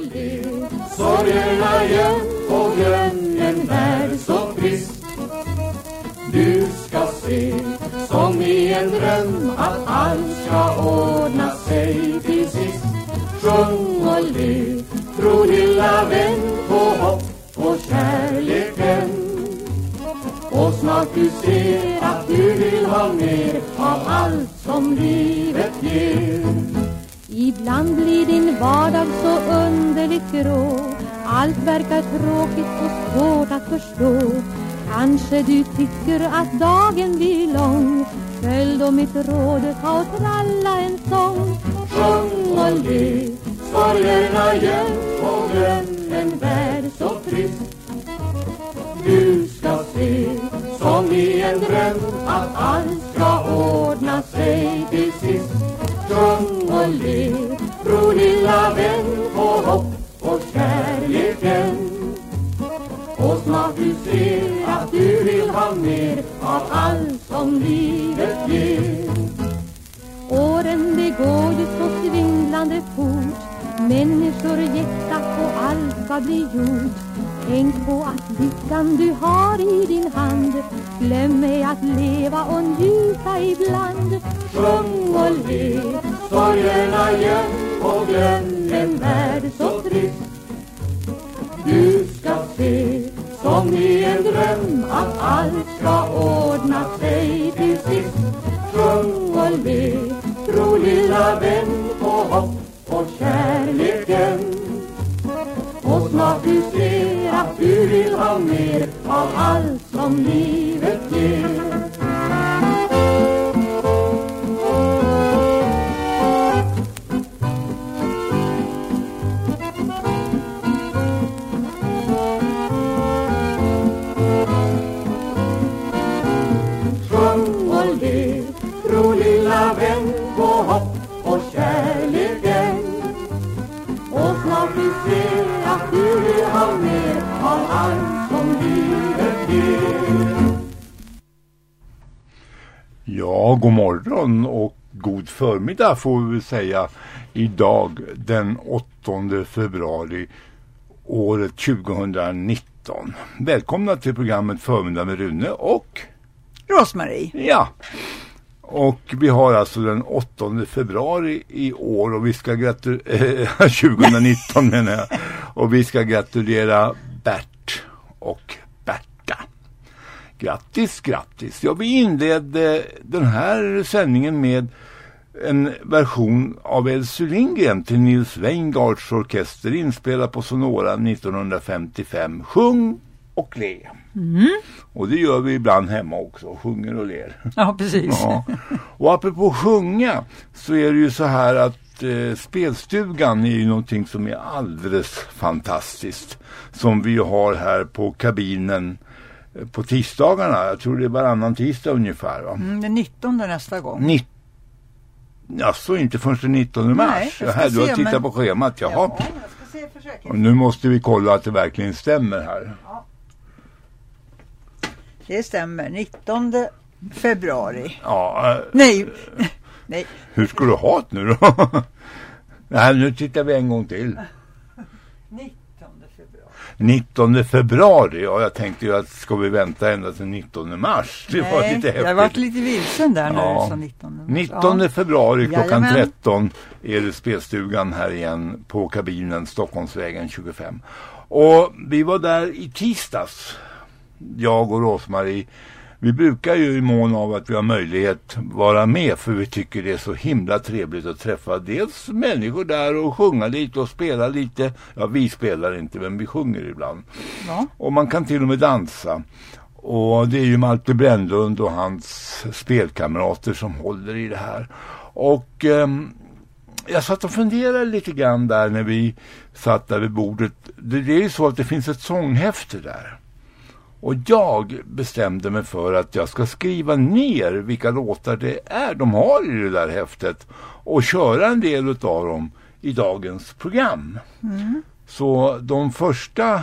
och Sorgerna göm och glöm en värld så trist. Du ska se som i en dröm att allt ska ordna sig till sist. Sjung och le, tro lilla vän på hopp och kärleken och snart du ser att du vill ha mer av allt som livet ger. Ibland blir din vardag så underligt grå. Allt verkar tråkigt och svårt att förstå. Kanske du tycker att dagen blir lång. Följ då mitt råd, ta och tralla en sång. Sjung och le, sorgerna göm och glöm en värld så trist Du ska se, som i en dröm, att allt ska ordna sig till sist. Sjung och le, bror lilla vän på hopp och kärleken. Och snart du ser att du vill ha mer av allt som livet ger. Åren det går ju så svindlande fort. Människor jäkta och allt ska bli gjort. Tänk på att lyckan du har i din hand. Glöm ej att leva och njuta ibland. Sjung och le, sorgerna göm och glöm en värld så trist Du ska se, som i en dröm, att allt ska ordna sig till sist. Sjung och le, tro lilla vän på hopp och kärleken och snart du ser att du vill ha mer av allt som livet ger Ja, god morgon och god förmiddag får vi säga idag den 8 februari året 2019. Välkomna till programmet Förmiddag med Rune och Rosmarie. ja. Och vi har alltså den 8 februari i år och vi ska gratulera, 2019 menar jag. Och vi ska gratulera Bert och. Grattis, grattis. Ja, vi inledde den här sändningen med en version av Elsie Lindgren till Nils Weingards orkester inspelad på Sonora 1955. Sjung och le. Och det gör vi ibland hemma också, sjunger och ler. Ja, precis. Ja. Och apropå sjunga så är det ju så här att eh, spelstugan är ju någonting som är alldeles fantastiskt. Som vi har här på kabinen på tisdagarna. Jag tror det är varannan tisdag ungefär va? Mm, den 19 nästa gång. Nitt... Alltså inte förrän den 19 mars. Nej, jag ska Jaha, du har se, tittat men- på schemat, jaha. Ja, jag ska se. Och nu måste vi kolla att det verkligen stämmer här. Det stämmer. 19 februari. Ja, eh, Nej, nej. hur ska du ha det nu då? Nej, nu tittar vi en gång till. 19 februari. 19 februari, ja jag tänkte ju att ska vi vänta ända till 19 mars? Det var nej, lite häftigt. jag varit lite vilsen där Ja. sa 19 mars. 19 Ja. februari klockan Jajamän. 13 är det spelstugan här igen på kabinen Stockholmsvägen 25. Och vi var där i tisdags, jag och Rosmarie. Vi brukar ju i mån av att vi har möjlighet vara med för vi tycker det är så himla trevligt att träffa dels människor där och sjunga lite och spela lite. Ja, vi spelar inte men vi sjunger ibland. Ja. Och man kan till och med dansa. Och det är ju Malte Brännlund och hans spelkamrater som håller i det här. Och ehm, jag satt och funderade lite grann där när vi satt där vid bordet. Det, det är ju så att det finns ett sånghäfte där. Och jag bestämde mig för att jag ska skriva ner vilka låtar det är de har i det där häftet och köra en del utav dem i dagens program. Så de första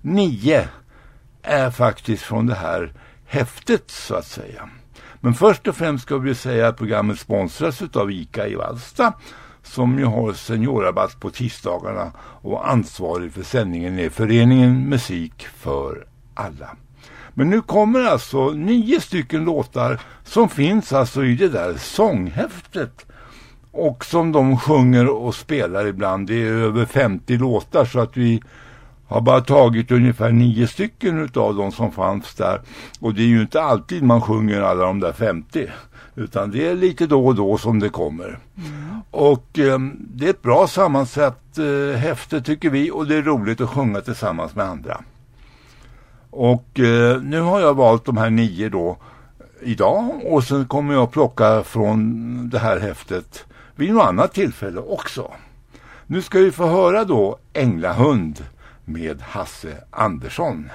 nio är faktiskt från det här häftet så att säga. Men först och främst ska vi säga att programmet sponsras utav ICA i Vallsta som ju har seniorrabatt på tisdagarna och ansvarig för sändningen är föreningen Musik för alla. Men nu kommer alltså nio stycken låtar som finns alltså i det där sånghäftet och som de sjunger och spelar ibland. Det är över 50 låtar så att vi har bara tagit ungefär nio stycken utav dem som fanns där. Och det är ju inte alltid man sjunger alla de där 50. Utan det är lite då och då som det kommer. Mm. Och eh, det är ett bra sammansatt eh, häfte tycker vi. Och det är roligt att sjunga tillsammans med andra. Och eh, nu har jag valt de här nio då idag. Och sen kommer jag plocka från det här häftet vid något annat tillfälle också. Nu ska vi få höra då Änglahund med Hasse Andersson.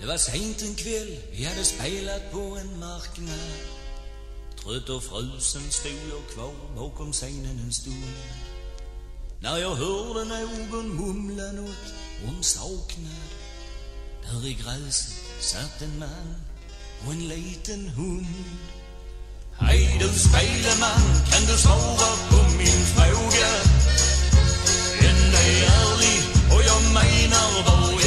Det var sent en kväll, vi hade spelat på en marknad Trött och frusen stod jag kvar bakom scenen en stund när jag hörde någon mumla något om saknad Där i gräset satt en man och en liten hund Hej du speleman, kan du svara på min fråga? Den är ärlig och jag menar vad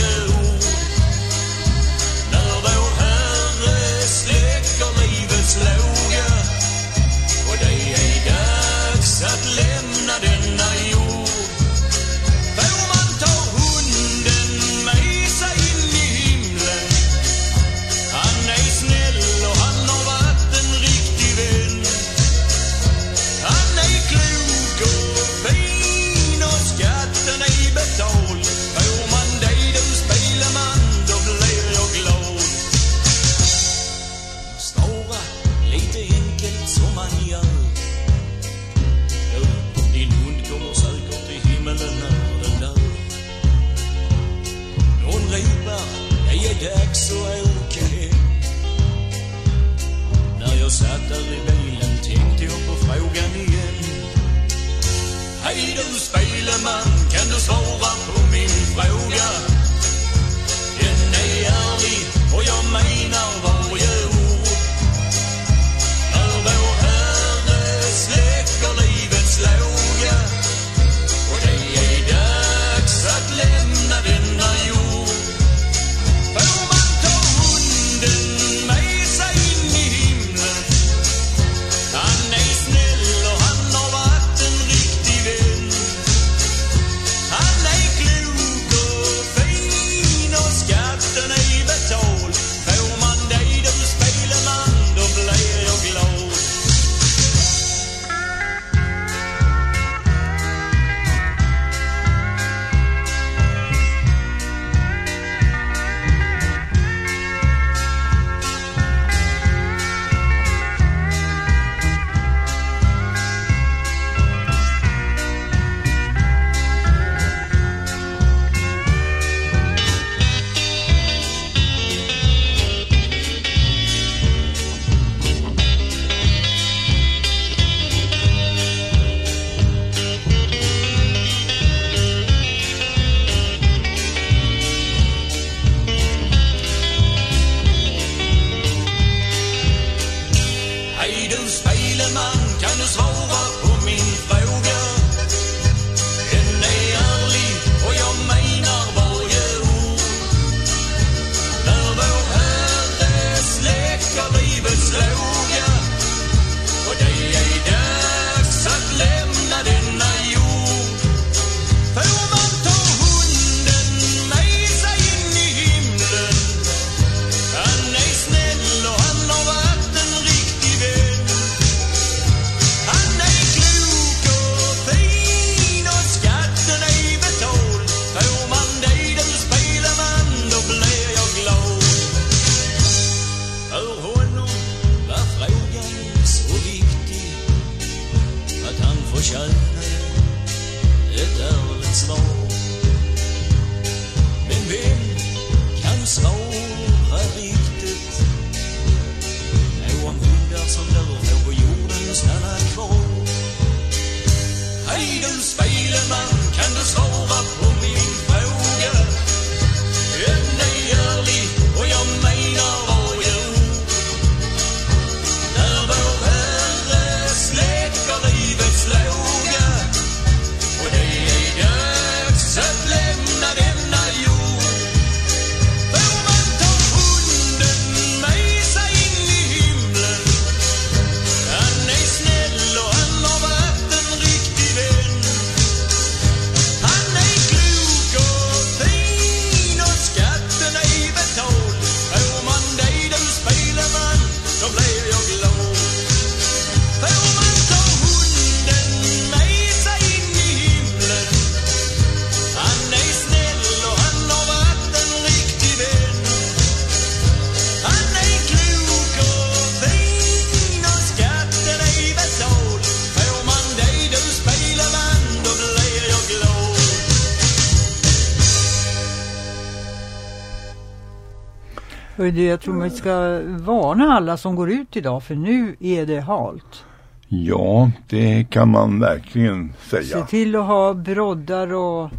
Hörru du, jag tror man ska varna alla som går ut idag för nu är det halt. Ja, det kan man verkligen Se säga. till att ha broddar och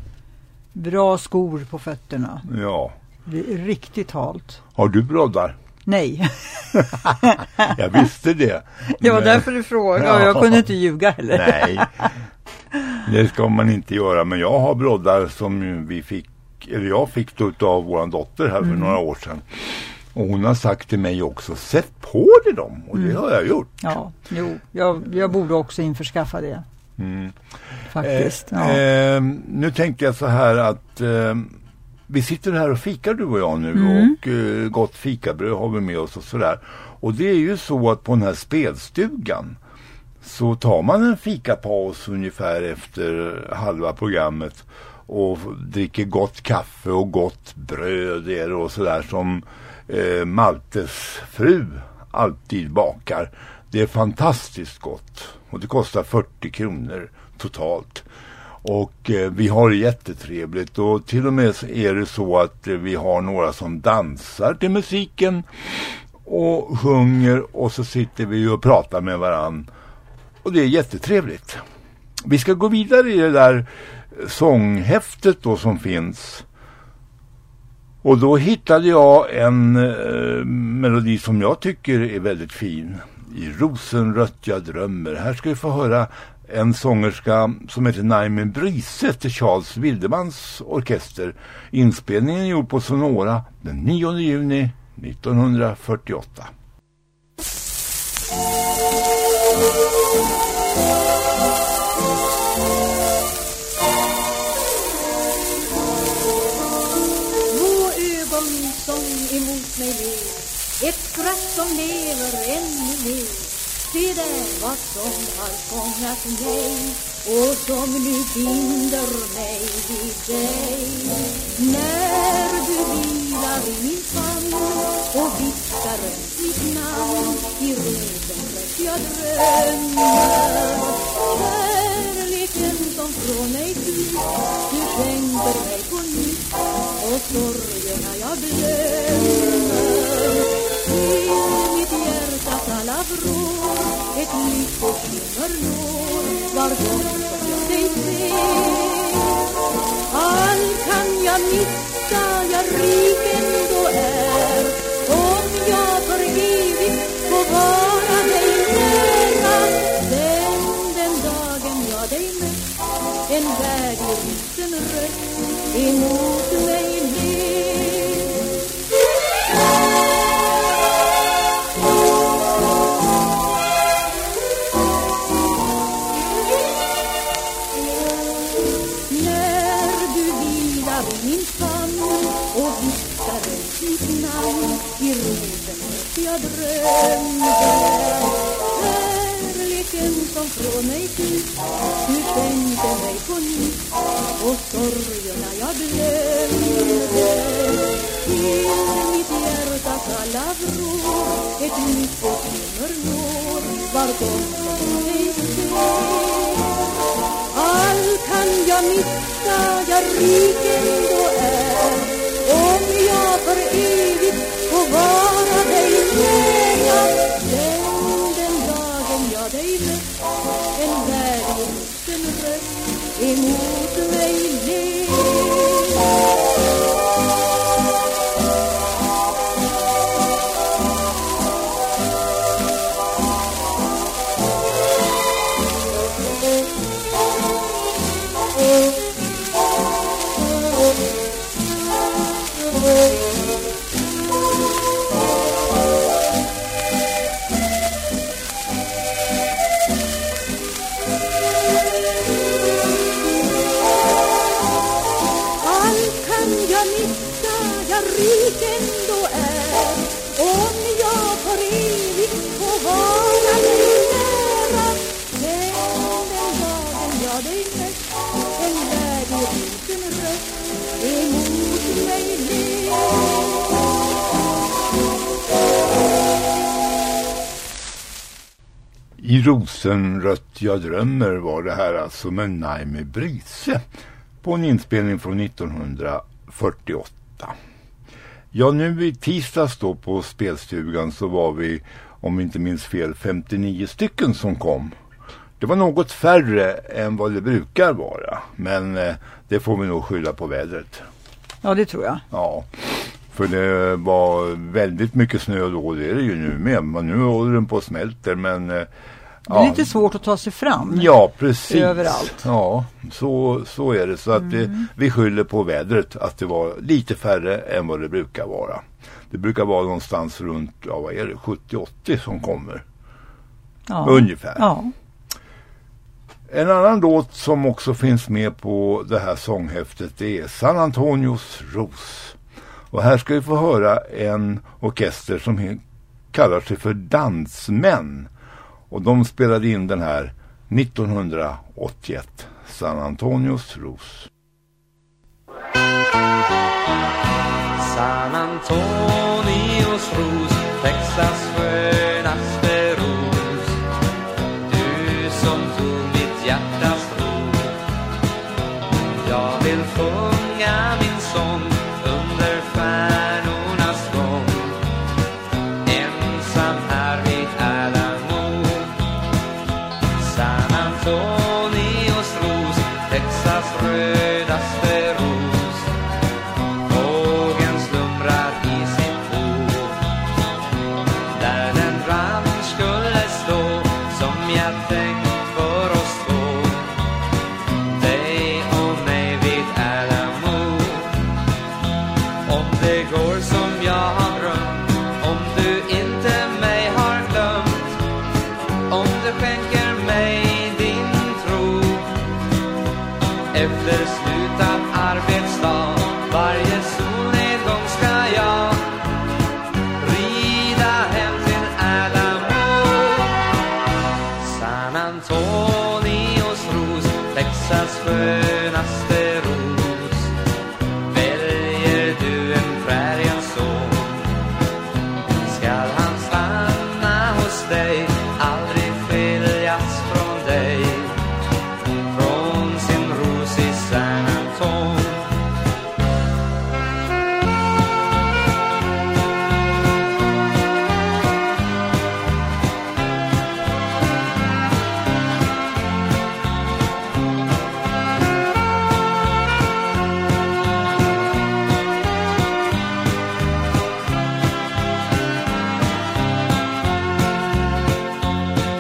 bra skor på fötterna. Ja. Det är riktigt halt. Har du broddar? Nej, Jag visste det. det var Men- därför du frågade och jag kunde inte ljuga heller. Nej, det ska man inte göra. Men jag har broddar som vi fick, eller jag fick av vår dotter här för Mm. några år sedan. Och hon har sagt till mig också, sätt på dig dem. Och Mm. det har jag gjort. Ja, jo, jag, jag borde också införskaffa det. Mm. Faktiskt. Eh, ja. eh, nu tänkte jag så här att eh, vi sitter här och fikar du och jag nu Mm. och eh, gott fikabröd har vi med oss och sådär. Och det är ju så att på den här spelstugan så tar man en fikapaus ungefär efter halva programmet och dricker gott kaffe och gott bröd och sådär som eh, Maltes fru alltid bakar. Det är fantastiskt gott och det kostar 40 kronor totalt. Och eh, vi har det jättetrevligt och till och med är det så att eh, vi har några som dansar till musiken och sjunger och så sitter vi och pratar med varann. Och det är jättetrevligt. Vi ska gå vidare i det där eh, sånghäftet då som finns. Och då hittade jag en eh, melodi som jag tycker är väldigt fin. I rosenrött jag drömmer. Här ska vi få höra en sångerska som heter Naime Bryse till Charles Wildemans orkester. Inspelningen är gjord på Sonora den 9 juni 1948. Ett skratt som lever ännu mer. Se där vad som har fångat mig och som nu binder mig vid dig. När du vilar i min famn och viskar ditt namn i rosen jag drömmer. Kärleken som från mig flyr du skänker mig på nytt och sorgerna jag glömmer till mitt hjärtas alla vrår ett lyckoskimmer når var gång som jag dig ser allt kan jag missa, jag rik ändå är om jag för evigt får vara dig nära den, den dagen jag dig mött en värld i rosenrött emot. Drömde Kärleken som från mig tyst du skänkte mig på nytt och sorgerna jag glömde till mitt hjärtas alla vrår ett lyckoskimmer når var gång som dig ser allt kan jag missa, jag rik ändå är Om jag för evigt får vara Den, dagen jag En värld rosenrött jag drömmer var det här alltså med Naimi Bryse på en inspelning från 1948. Ja, nu i tisdags då på spelstugan så var vi, om inte minns fel, 59 stycken som kom. Det var något färre än vad det brukar vara, men eh, det får vi nog skylla på vädret. Ja, det tror jag. Ja, för det var väldigt mycket snö då, det är det ju nu med. Men nu håller den på och smälter, men... Det är ja. lite svårt att ta sig fram. Ja, precis. Överallt. Ja, så, så är det. Så att det, mm. vi skyller på vädret att det var lite färre än vad det brukar vara. Det brukar vara någonstans runt, ja vad är det, 70-80 som kommer. Ja. Ungefär. Ja. En annan låt som också finns med på det här sånghäftet är San Antonios Ros. Och här ska vi få höra en orkester som kallar sig för Dansmän. Och de spelade in den här 1981. San Antonios Ros. San Antonios Ros, Texas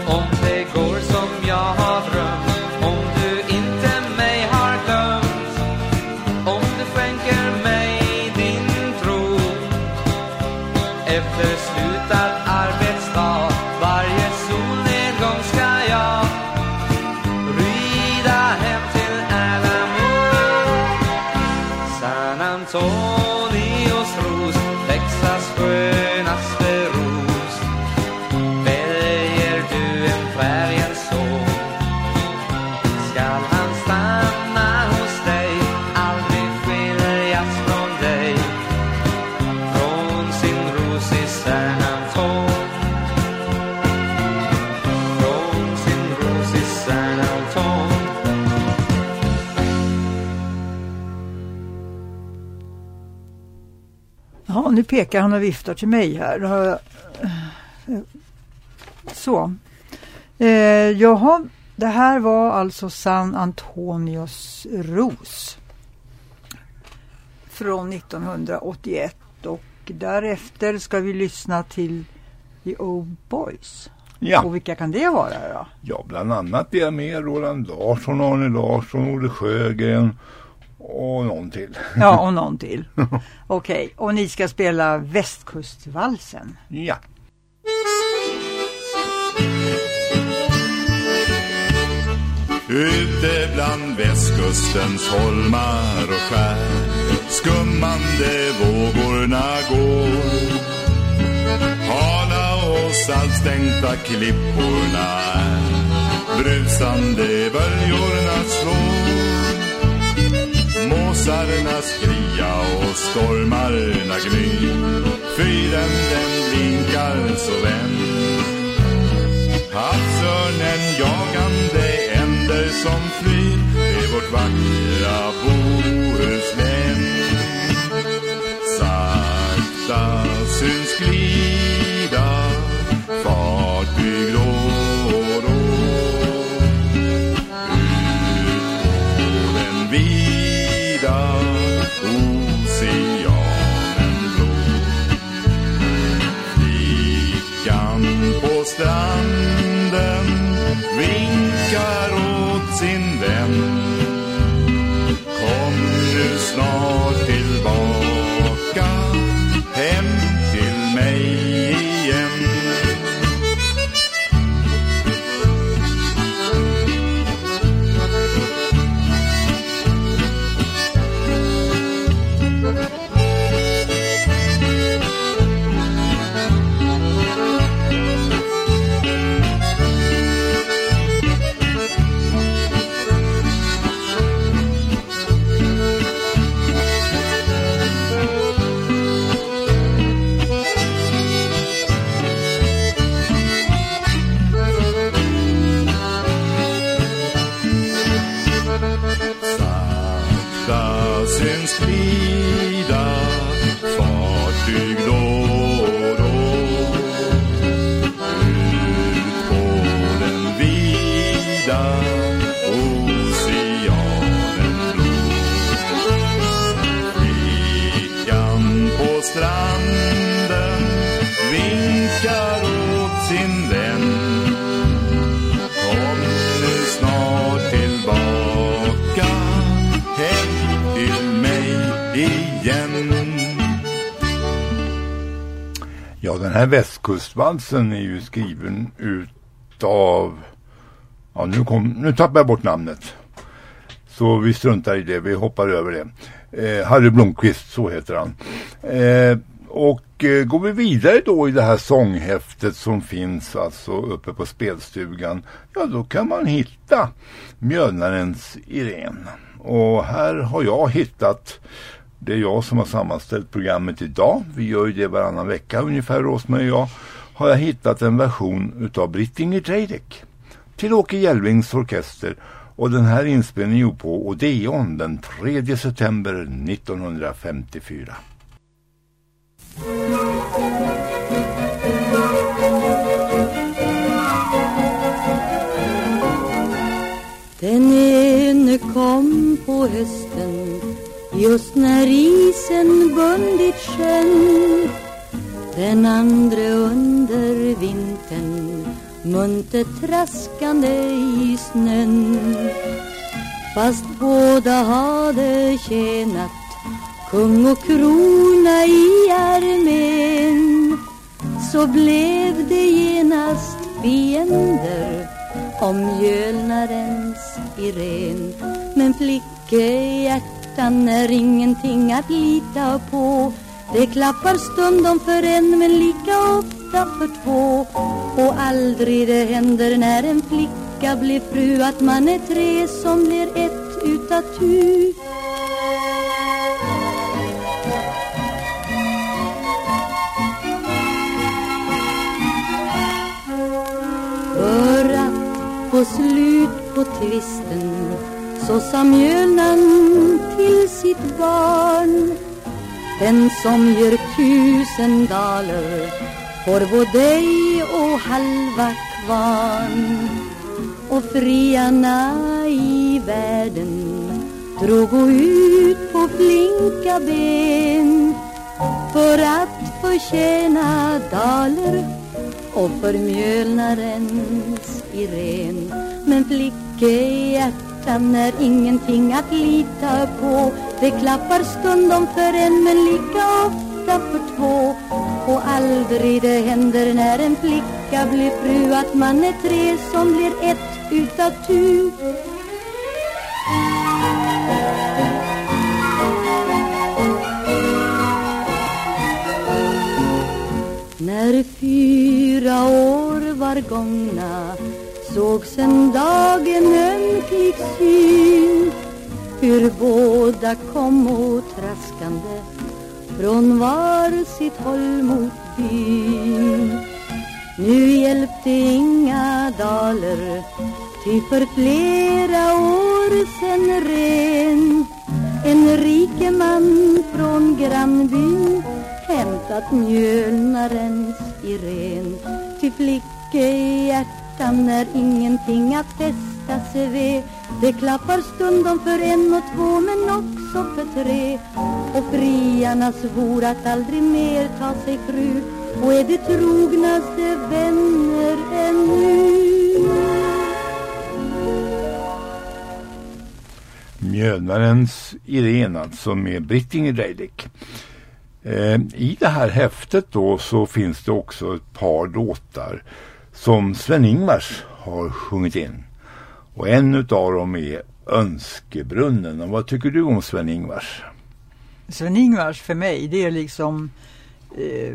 on pekar han och viftar till mig här. Så. Eh, jaha, det här var alltså San Antonios ros. Från 1981 och därefter ska vi lyssna till The Old Boys. Ja. Och vilka kan det vara då? Ja, bland annat är med Roland Larsson, Arne Larsson, Olle Sjögren och någon till. Ja, och någon till. Okej, okay. och ni ska spela Västkustvalsen. Ja. Ute bland västkustens holmar och skär Skummande vågorna går Hala och saltstänkta klipporna Brusande böljorna slår Måsarna skria och stormarna gny. Fyren den blinkar så vän. Havsörnen jagande änder som flyr. Det är vårt vackra Bohuslän. Den här västkustvalsen är ju skriven utav, ja nu, kom, nu tappar jag bort namnet. Så vi struntar i det, vi hoppar över det. Eh, Harry Blomqvist, så heter han. Eh, och eh, går vi vidare då i det här sånghäftet som finns alltså uppe på spelstugan, ja då kan man hitta Mjölnarens Irene. Och här har jag hittat det är jag som har sammanställt programmet idag. Vi gör ju det varannan vecka ungefär, Rosmarie och jag. Har jag hittat en version utav Britt-Inger till Åke Jelvings orkester. Och den här inspelningen gjord på Odeon den 3 september 1954. Den ene kom på hösten just när isen bundit sjön Den andra under vintern munter traskande i snön. Fast båda hade tjänat kung och krona i armén så blev det genast fiender om mjölnarens Irene Men flickehjärtan är ingenting att lita på. Det klappar stundom för en men lika ofta för två. Och aldrig det händer när en flicka blir fru Att man är tre som blir ett utav tu. För att få slut på tvisten så sa mjölnan till sitt barn. Den som gör tusen daler får både dig och halva kvarn. Och friarna i världen drog ut på flinka ben för att förtjäna daler och för mjölnarens Irene Men flickehjärtan är ingenting att lita på. Det klappar stundom för en men lika ofta för två. Och aldrig det händer när en flicka blir fru Att man är tre som blir ett utav tu. När fyra år var gångna sågs en dag en ömklig syn. Hur båda kommo traskande från var sitt håll mot byn. Nu hjälpte inga daler, ty för flera år sen ren. En rike man från grannbyn hämtat mjölnarens Irene Ty flickehjärtan är ingenting att fästa vid. Det klappar stundom för en och två men också för tre. Och friarna svor att aldrig mer ta sig fru. Och är de trognaste vänner ännu? Mjölnarens Irene, alltså med Brittinger Dreilich eh, I det här häftet då så finns det också ett par låtar som Sven-Ingvars har sjungit in. Och en utav dem är Önskebrunnen. Och vad tycker du om Sven-Ingvars? Sven-Ingvars för mig det är liksom eh,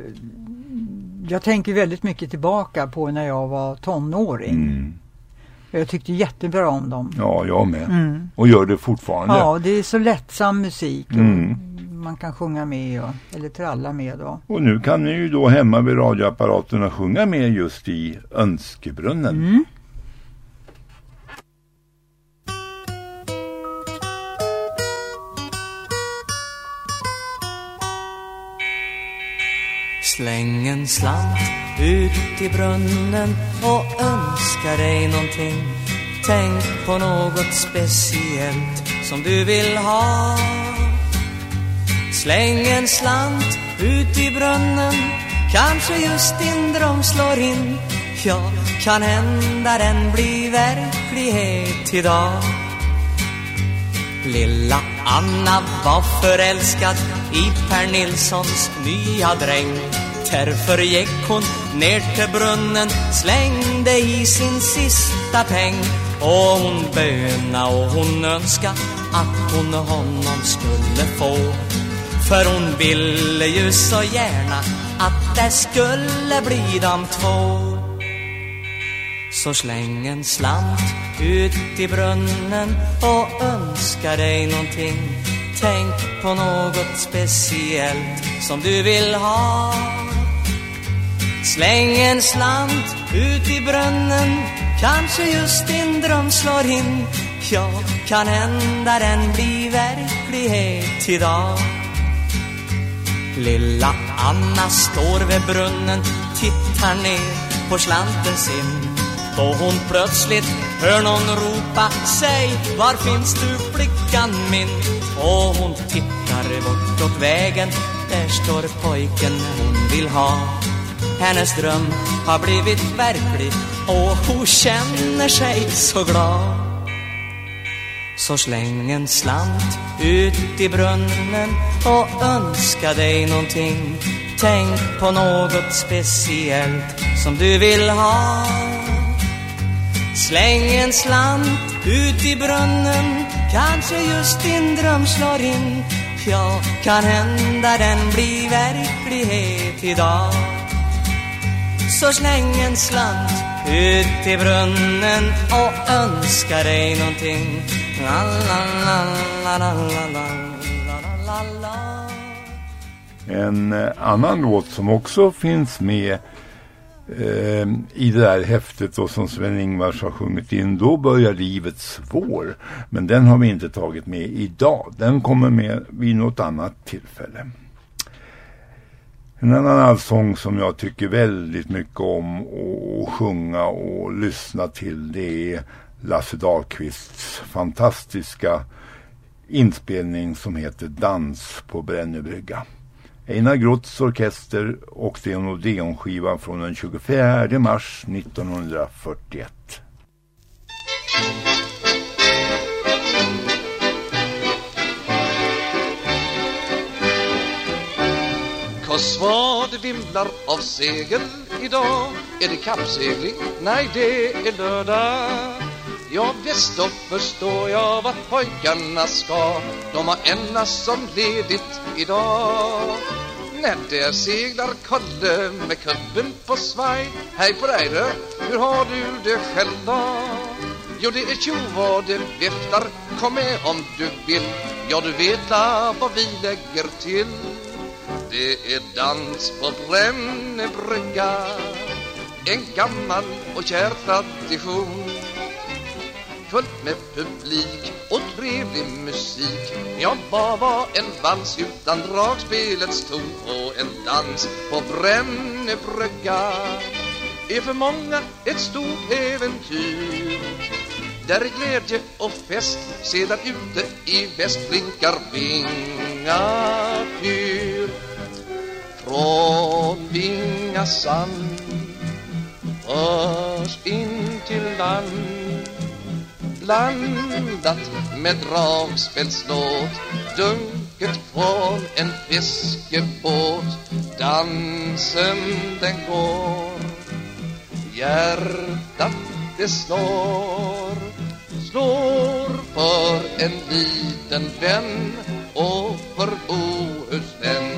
jag tänker väldigt mycket tillbaka på när jag var tonåring. Mm. Jag tyckte jättebra om dem. Ja, jag med. Mm. Och gör det fortfarande. Ja, det är så lättsam musik. Mm. Man kan sjunga med och, eller tralla med. Och. Och nu kan ni ju då hemma vid radioapparaterna sjunga med just i Önskebrunnen. Mm. Släng en slant ut i brunnen och önska dig någonting. Tänk på något speciellt som du vill ha. Släng en slant ut i brunnen, kanske just din dröm slår in. Ja, kan hända den blir verklighet idag. Lilla Anna var förälskad i Per Nilssons nya dräng Därför gick hon ner till brunnen Slängde i sin sista peng Och hon böna och hon önska Att hon honom skulle få för hon ville ju så gärna Att det skulle bli de två. Så släng en slant ut i brunnen och önska dig någonting. Tänk på något speciellt som du vill ha. Släng en slant ut i brunnen Kanske just din dröm slår in. Ja, kan hända den blir verklighet idag. Lilla Anna står vid brunnen Tittar ner på slanten sin. Då hon plötsligt hör någon ropa Säg, var finns du flickan min? Och hon tittar bortåt vägen Där står pojken hon vill ha. Hennes dröm har blivit verklig Och hon känner sig så glad så släng en slant ut i brunnen och önska dig någonting. Tänk på något speciellt som du vill ha. Släng en slant ut i brunnen Kanske just din dröm slår in. Ja, kan hända den blir verklighet idag. Så släng en slant ut i brunnen och önska dig någonting. En eh, annan låt som också finns med eh, i det där häftet och som Sven-Ingvars har sjungit in. Då börjar livet svår. Men den har vi inte tagit med idag. Den kommer med vid något annat tillfälle. En annan allsång som jag tycker väldigt mycket om att sjunga och lyssna till det är Lasse Dahlqvists fantastiska inspelning som heter Dans på Brännebrygga. Einar Grotts orkester och det är en Odeon-skiva från den 24 mars 1941. Kosvad vimlar av segel idag Är det kappsegling? Nej, det är lördag Ja, visst då förstår jag vart pojkarna ska. De har endast som ledigt idag. När där seglar Kalle med kubben på svaj. Hej på dig du, hur har du det själv då? Jo, det är tjo vad det viftar. Kom med om du vill. Ja, du vet la vad vi lägger till. Det är dans på Brännebrygga En gammal och kär tradition. Fullt med publik och trevlig musik. Ja, vad var en vals utan dragspelets ton Och en dans på Brännebrygga? Är för många ett stort äventyr. Där är glädje och fest Sedan ute i väst blinkar Vingafyr Från Vingasand Hörs in till land. Landat med dragspelslåt Dunket från en fiskebåt Dansen den går Hjärtat det slår Slår för en liten vän Och för Bohuslän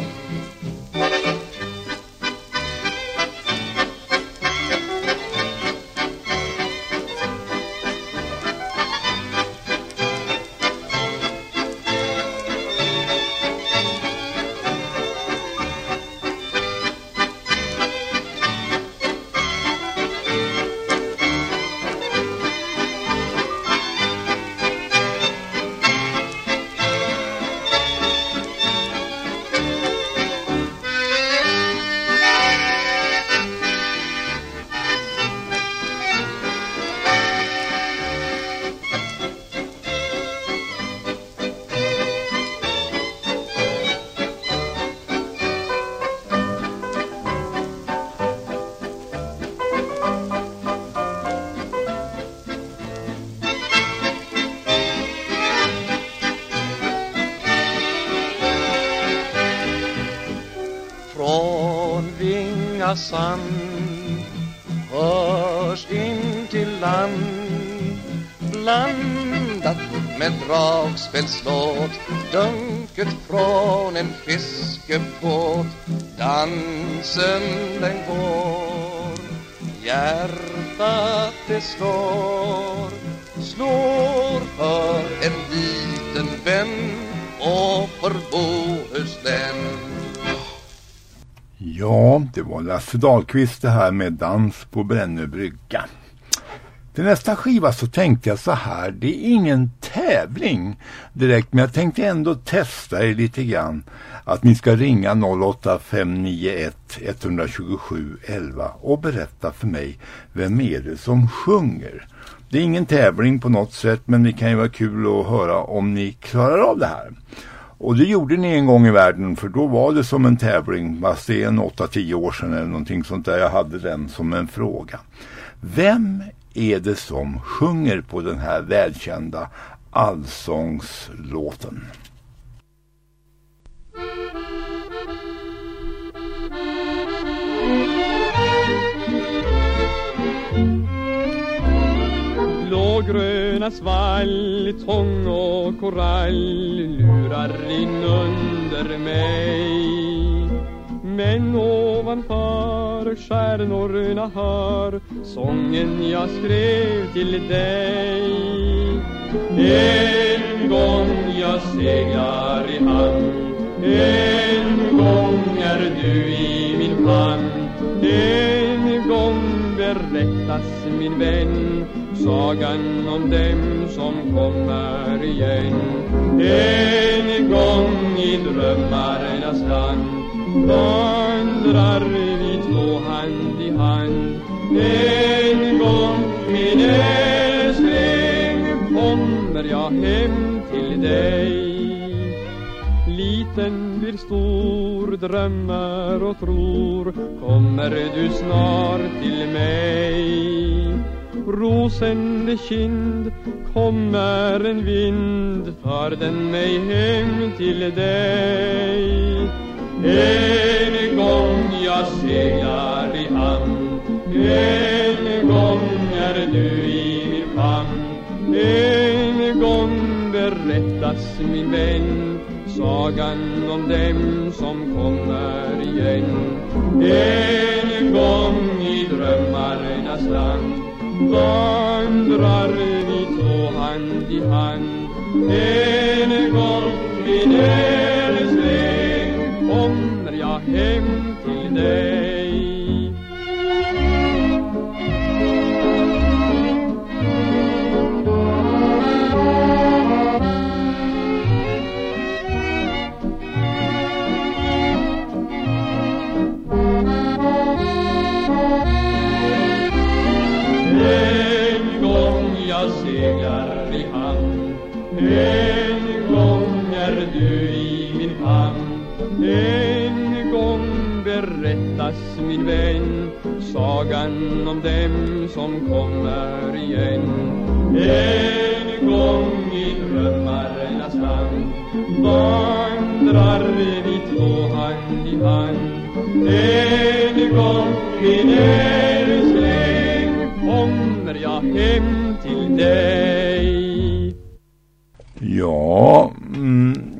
Lasse Dahlqvist det här med Dans på Brännö brygga. Till nästa skiva så tänkte jag så här, det är ingen tävling direkt men jag tänkte ändå testa er lite grann. Att ni ska ringa 08591 127 11 och berätta för mig vem är det som sjunger. Det är ingen tävling på något sätt men det kan ju vara kul att höra om ni klarar av det här. Och det gjorde ni en gång i världen för då var det som en tävling, fast det är en 8-10 år sedan eller någonting sånt där jag hade den som en fråga. Vem är det som sjunger på den här välkända allsångslåten? Gröna svall, tång och korall lurar in under mig. Men ovanför stjärnorna hör sången jag skrev till dig. En gång jag seglar i hamn, en gång är du i min famn, en gång berättas min vän sagan om dem som kommer igen. En gång i drömmarnas land vandrar vi två hand i hand. En gång min älskling kommer jag hem till dig. Liten blir stor, drömmer och tror Kommer du snart till mig? Rosende kind kommer en vind. För den mig hem till dig. En gång jag seglar i hamn En gång är du i min famn. En gång berättas min vän Sagan om dem som kommer igen. En gång i drömmarnas land. Vandrar vi två hand i hand? En gång min älskling kommer jag hem till dig minnas min vän Sagan om dem som kommer igen. En gång i drömmarnas land Vandrar vi två hand i hand. En gång min älskling Kommer jag hem till dig. Ja, mm,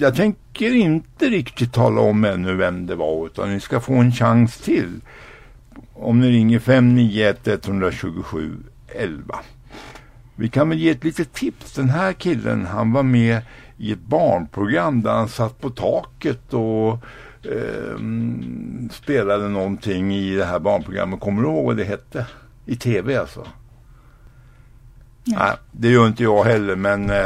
jag tänker inte riktigt tala om ännu vem det var utan ni ska få en chans till. Om ni ringer 591 127 11. Vi kan väl ge ett litet tips. Den här killen han var med i ett barnprogram där han satt på taket och eh, spelade någonting i det här barnprogrammet. Kommer du ihåg vad det hette? I tv alltså. Nej, det gör inte jag heller men eh,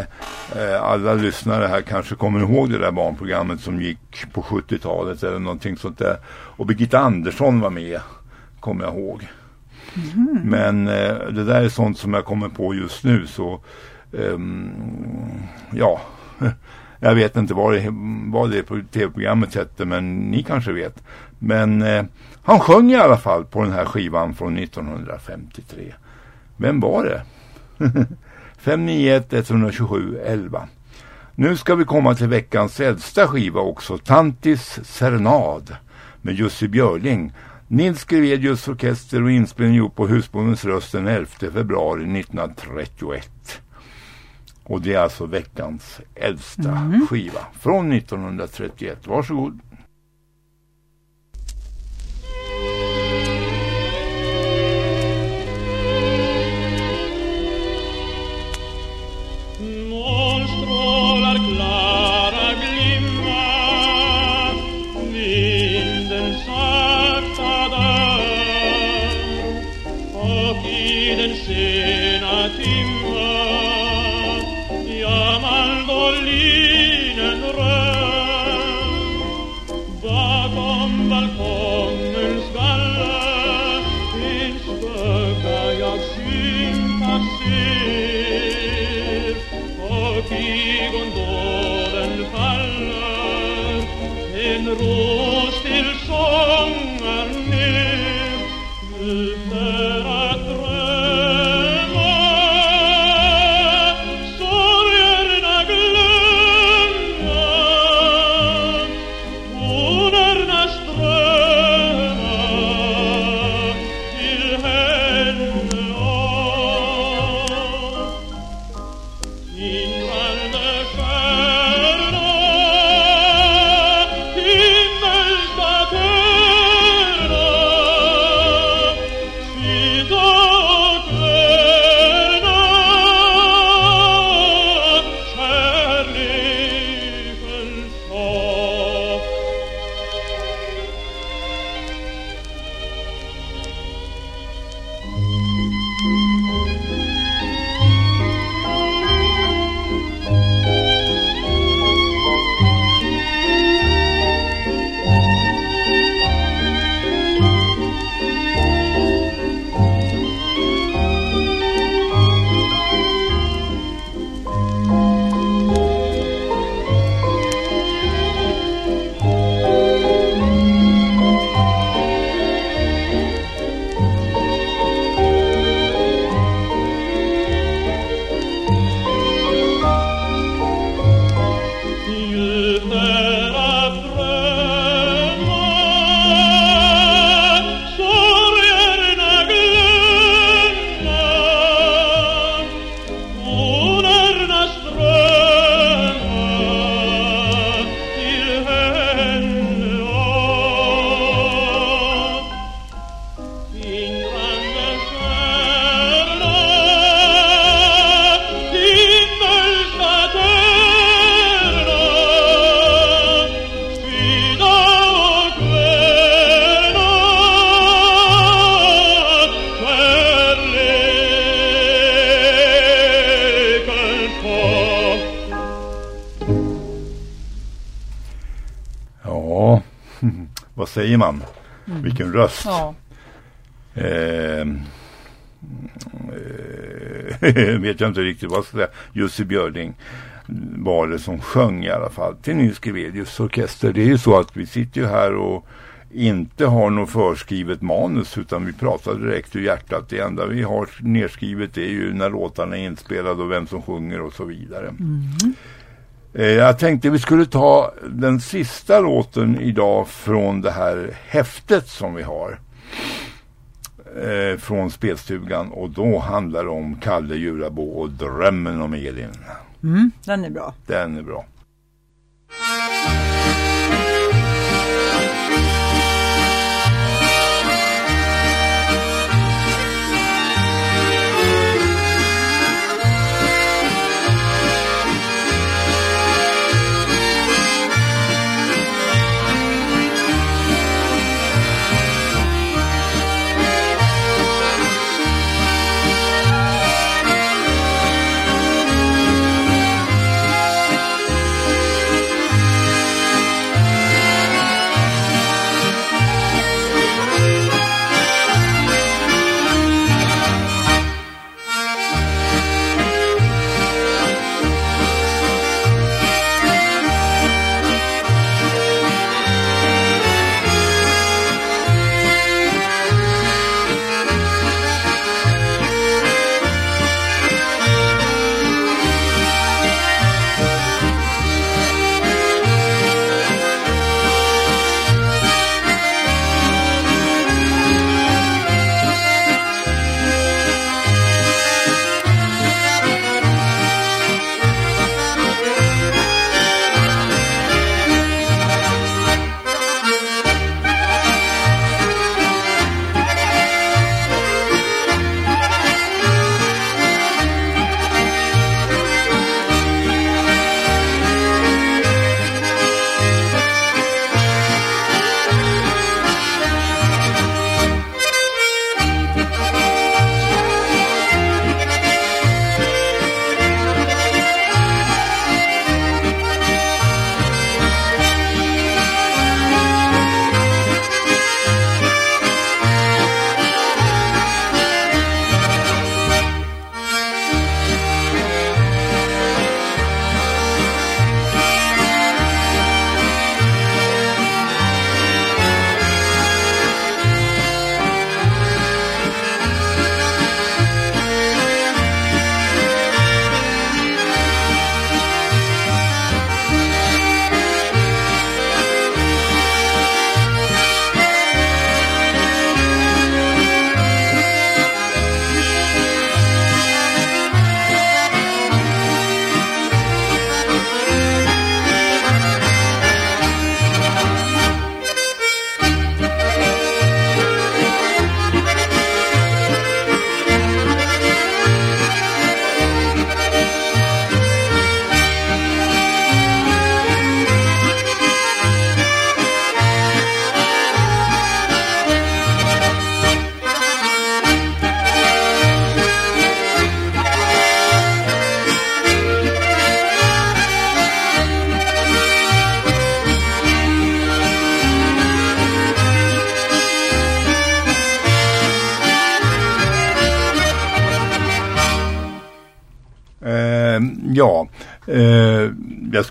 eh, alla lyssnare här kanske kommer ihåg det där barnprogrammet som gick på 70-talet eller någonting sånt där. Och Birgitta Andersson var med, kommer jag ihåg. Mm. Men eh, det där är sånt som jag kommer på just nu så ehm, ja, jag vet inte vad det, vad det tv-programmet hette men ni kanske vet. Men eh, han sjöng i alla fall på den här skivan från 1953. Vem var det? 591 127 11. Nu ska vi komma till veckans äldsta skiva också. Tantis Serenad med Jussi Björling. Nils Grevedius orkester och inspelning gjord på Husbondens röst den 11 februari 1931. Och det är alltså veckans äldsta mm. skiva från 1931. Varsågod. Säger man. Mm. Vilken röst. Ja. Eh, eh, vet jag inte riktigt vad jag ska säga. Jussi Björling var det som sjöng i alla fall till Nils Grevedius orkester. Det är ju så att vi sitter ju här och inte har något förskrivet manus utan vi pratar direkt ur hjärtat. Det enda vi har nedskrivet är ju när låtarna är inspelade och vem som sjunger och så vidare. Mm. Eh, jag tänkte vi skulle ta den sista låten idag från det här häftet som vi har. Eh, från spelstugan och då handlar det om Kalle Jurabo och drömmen om Elin. Mm, den är bra. Den är bra.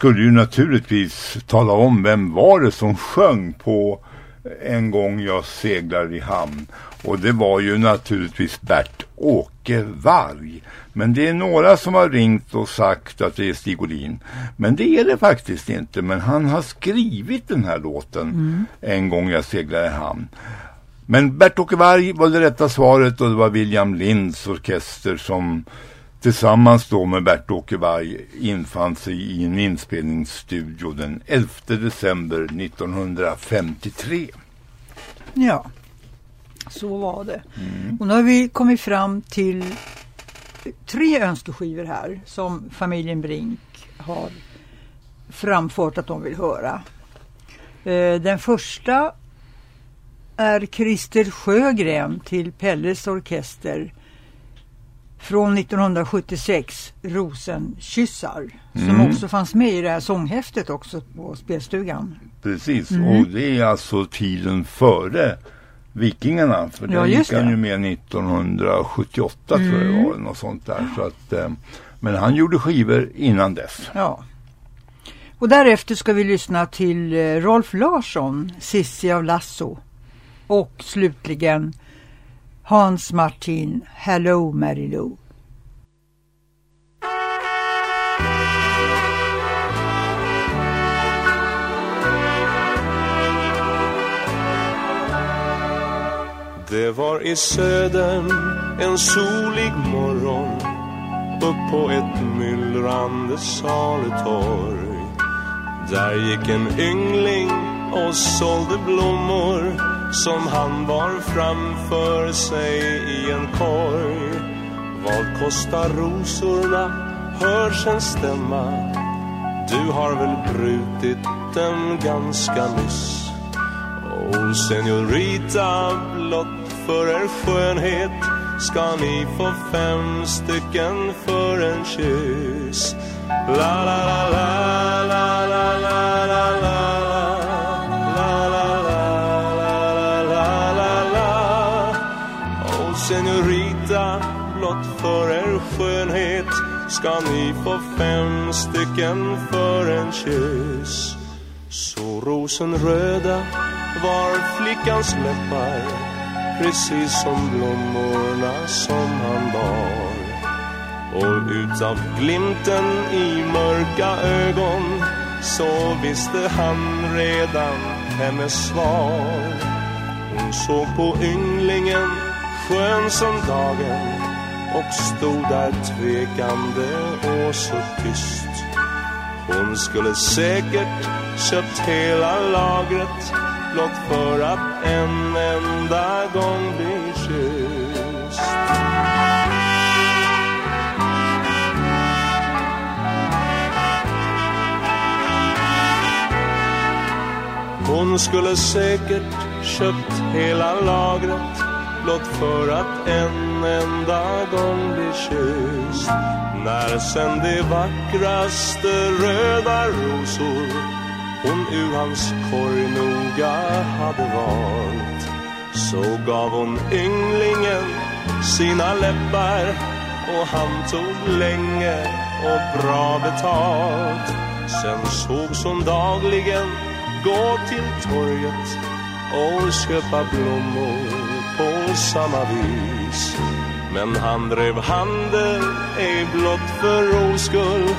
Skulle ju naturligtvis tala om vem var det som sjöng på En gång jag seglar i hamn. Och det var ju naturligtvis Bert Åke Varg. Men det är några som har ringt och sagt att det är Stig Olin. Men det är det faktiskt inte. Men han har skrivit den här låten Mm. En gång jag seglar i hamn. Men Bert-Åke Varg var det rätta svaret och det var William Linds orkester som tillsammans då med Bert-Åke Varg infann sig i en inspelningsstudio den 11 december 1953. Ja, så var det. Och nu har vi kommit fram till tre önskeskivor här som familjen Brink har framfört att de vill höra. Eh, den första är Christer Sjögren till Pelles orkester från 1976, Rosenkyssar, som Mm. också fanns med i det här sånghäftet också på spelstugan. Precis, Mm. och det är alltså tiden före Vikingarna. För Ja, den gick han ju med 1978 tror jag Mm. var. Något sånt där. Så att, eh, men han gjorde skivor innan dess. Ja. Och därefter ska vi lyssna till eh, Rolf Larsson, Sissi av Lasso. Och slutligen Hans Martin, Hello Mary Lou. Det var i södern en solig morgon upp på ett myllrande salutorg. Där gick en yngling och sålde blommor som han bar framför sig i en korg. Vad kostar rosorna? Hörs en stämma. Du har väl brutit dem ganska nyss. O, senorita, blott för er skönhet ska ni få fem stycken för en kyss. La, la, la, la, la, la, la, la, la. Ska ni få fem stycken för en kyss. Så rosenröda var flickans läppar precis som blommorna som han bar. Och utav glimten i mörka ögon så visste han redan hennes svar. Hon såg på ynglingen skön som dagen och stod där tvekande och så tyst. Hon skulle säkert köpt hela lagret blott för att en enda gång bli kysst. Hon skulle säkert köpt hela lagret blott för att en enda gång bli kysst. När sen de vackraste röda rosor hon ur hans korg noga hade valt så gav hon ynglingen sina läppar och han tog länge och bra betalt sen sågs hon dagligen gå till torget och köpa blommor på samma vis men han drev handel ej blott för oskull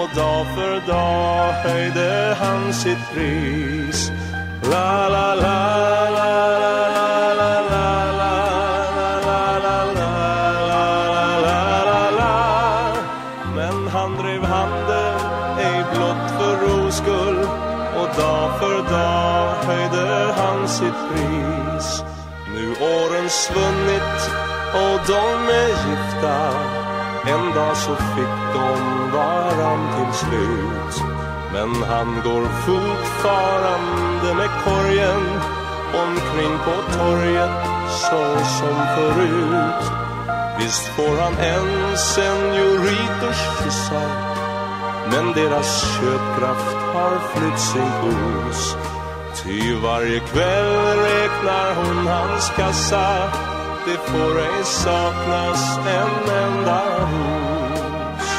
och dag för dag höjde han sitt pris. La la la la la la åren svunnit och de är gifta. En dag så fick de varann till slut. Men han går fortfarande med korgen Omkring på torget så som förut. Visst får han en senioriters kyssar Men deras köpkraft har flytt sin kurs Ty varje kväll räknar hon hans kassa. Det får ej saknas en enda ros.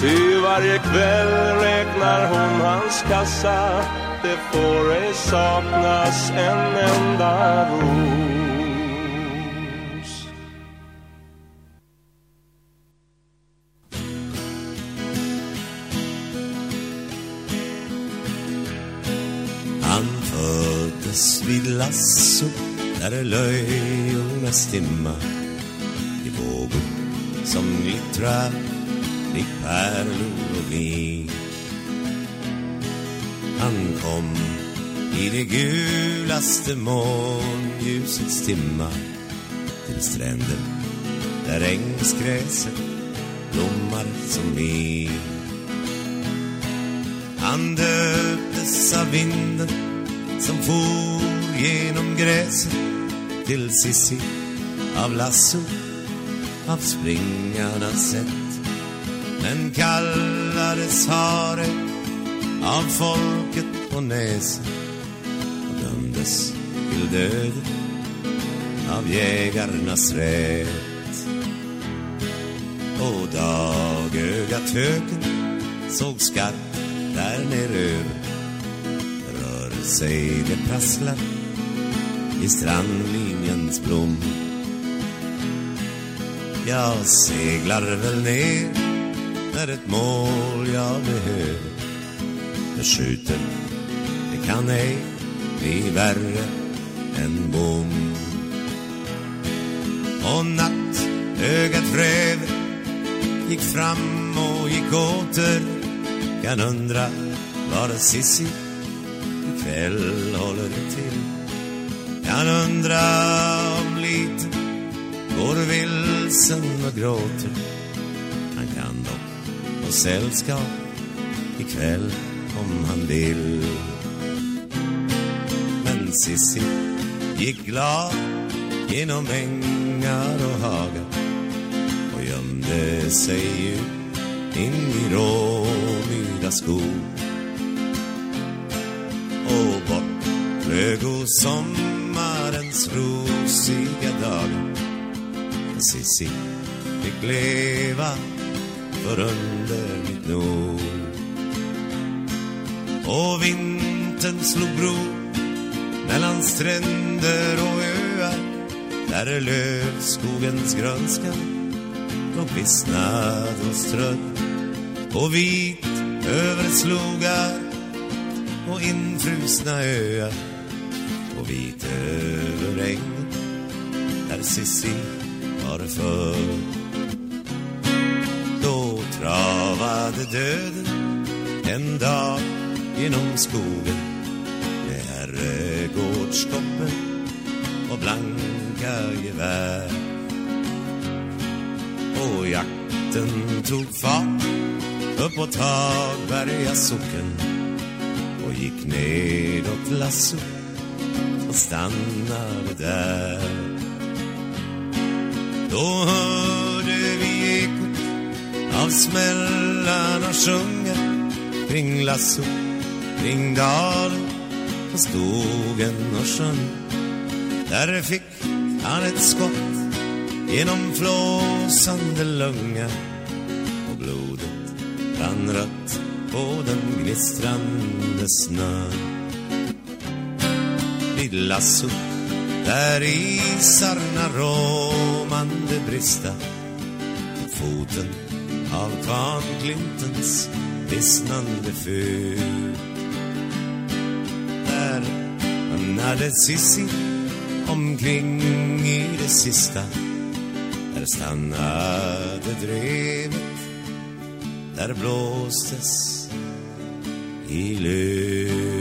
Ty varje kväll räknar hon hans kassa. Det får ej saknas en enda ros. Så när det löjorna stimma i vågor som glittrar i pärlor och vin. Han kom i det gulaste månljusets timma till stränder där ängsgräset blommar som vin. Han döptes av vinden som for genom gräset till Sissi av lasso av springarnas sätt men kallades hare av folket på näsen och dömdes till döden av jägarnas rätt. Och dagögat höken såg skarpt där neröver. Rör sig det prasslar i strandlinjens blom. Jag seglar väl ner när ett mål jag behöver. Jag skjuter, det kan ej bli värre än bom. Och natt, ögat fräver gick fram och gick åter. Kan undra var Sissi ikväll håller till. Kan undra om lite går vilsen och gråter. Han kan dock få sällskap ikväll om han vill. Men Sissi gick glad genom ängar och hagar och gömde sig ju in i råmyra skog. Och bort flög sommarens rosiga dag. Sissi fick leva förunder mitt nord. Och vintern slog bro mellan stränder och öar där lövskogens grönska låg vissnad och strödd och vit över slogar och infrusna öar och vit över ängen där Sissi var för. Då travade döden en dag genom skogen med herregårdskoppen och blanka gevär. Och jakten tog fart uppåt Hagberga socken och gick nedåt Lasso och stannade där. Då hörde vi ekot av smällarna sjunga kring Lasso, kring dalen och skogen och sjön. Där fick han ett skott genom flåsande lunga och blodet rann rött på den gnistrande snön. Vid där isarna råmande brista foten av Kvarnklintens vissnande fyr. Där hamnade Sissi omkring i det sista. Där stannade drevet, där blåstes i löv.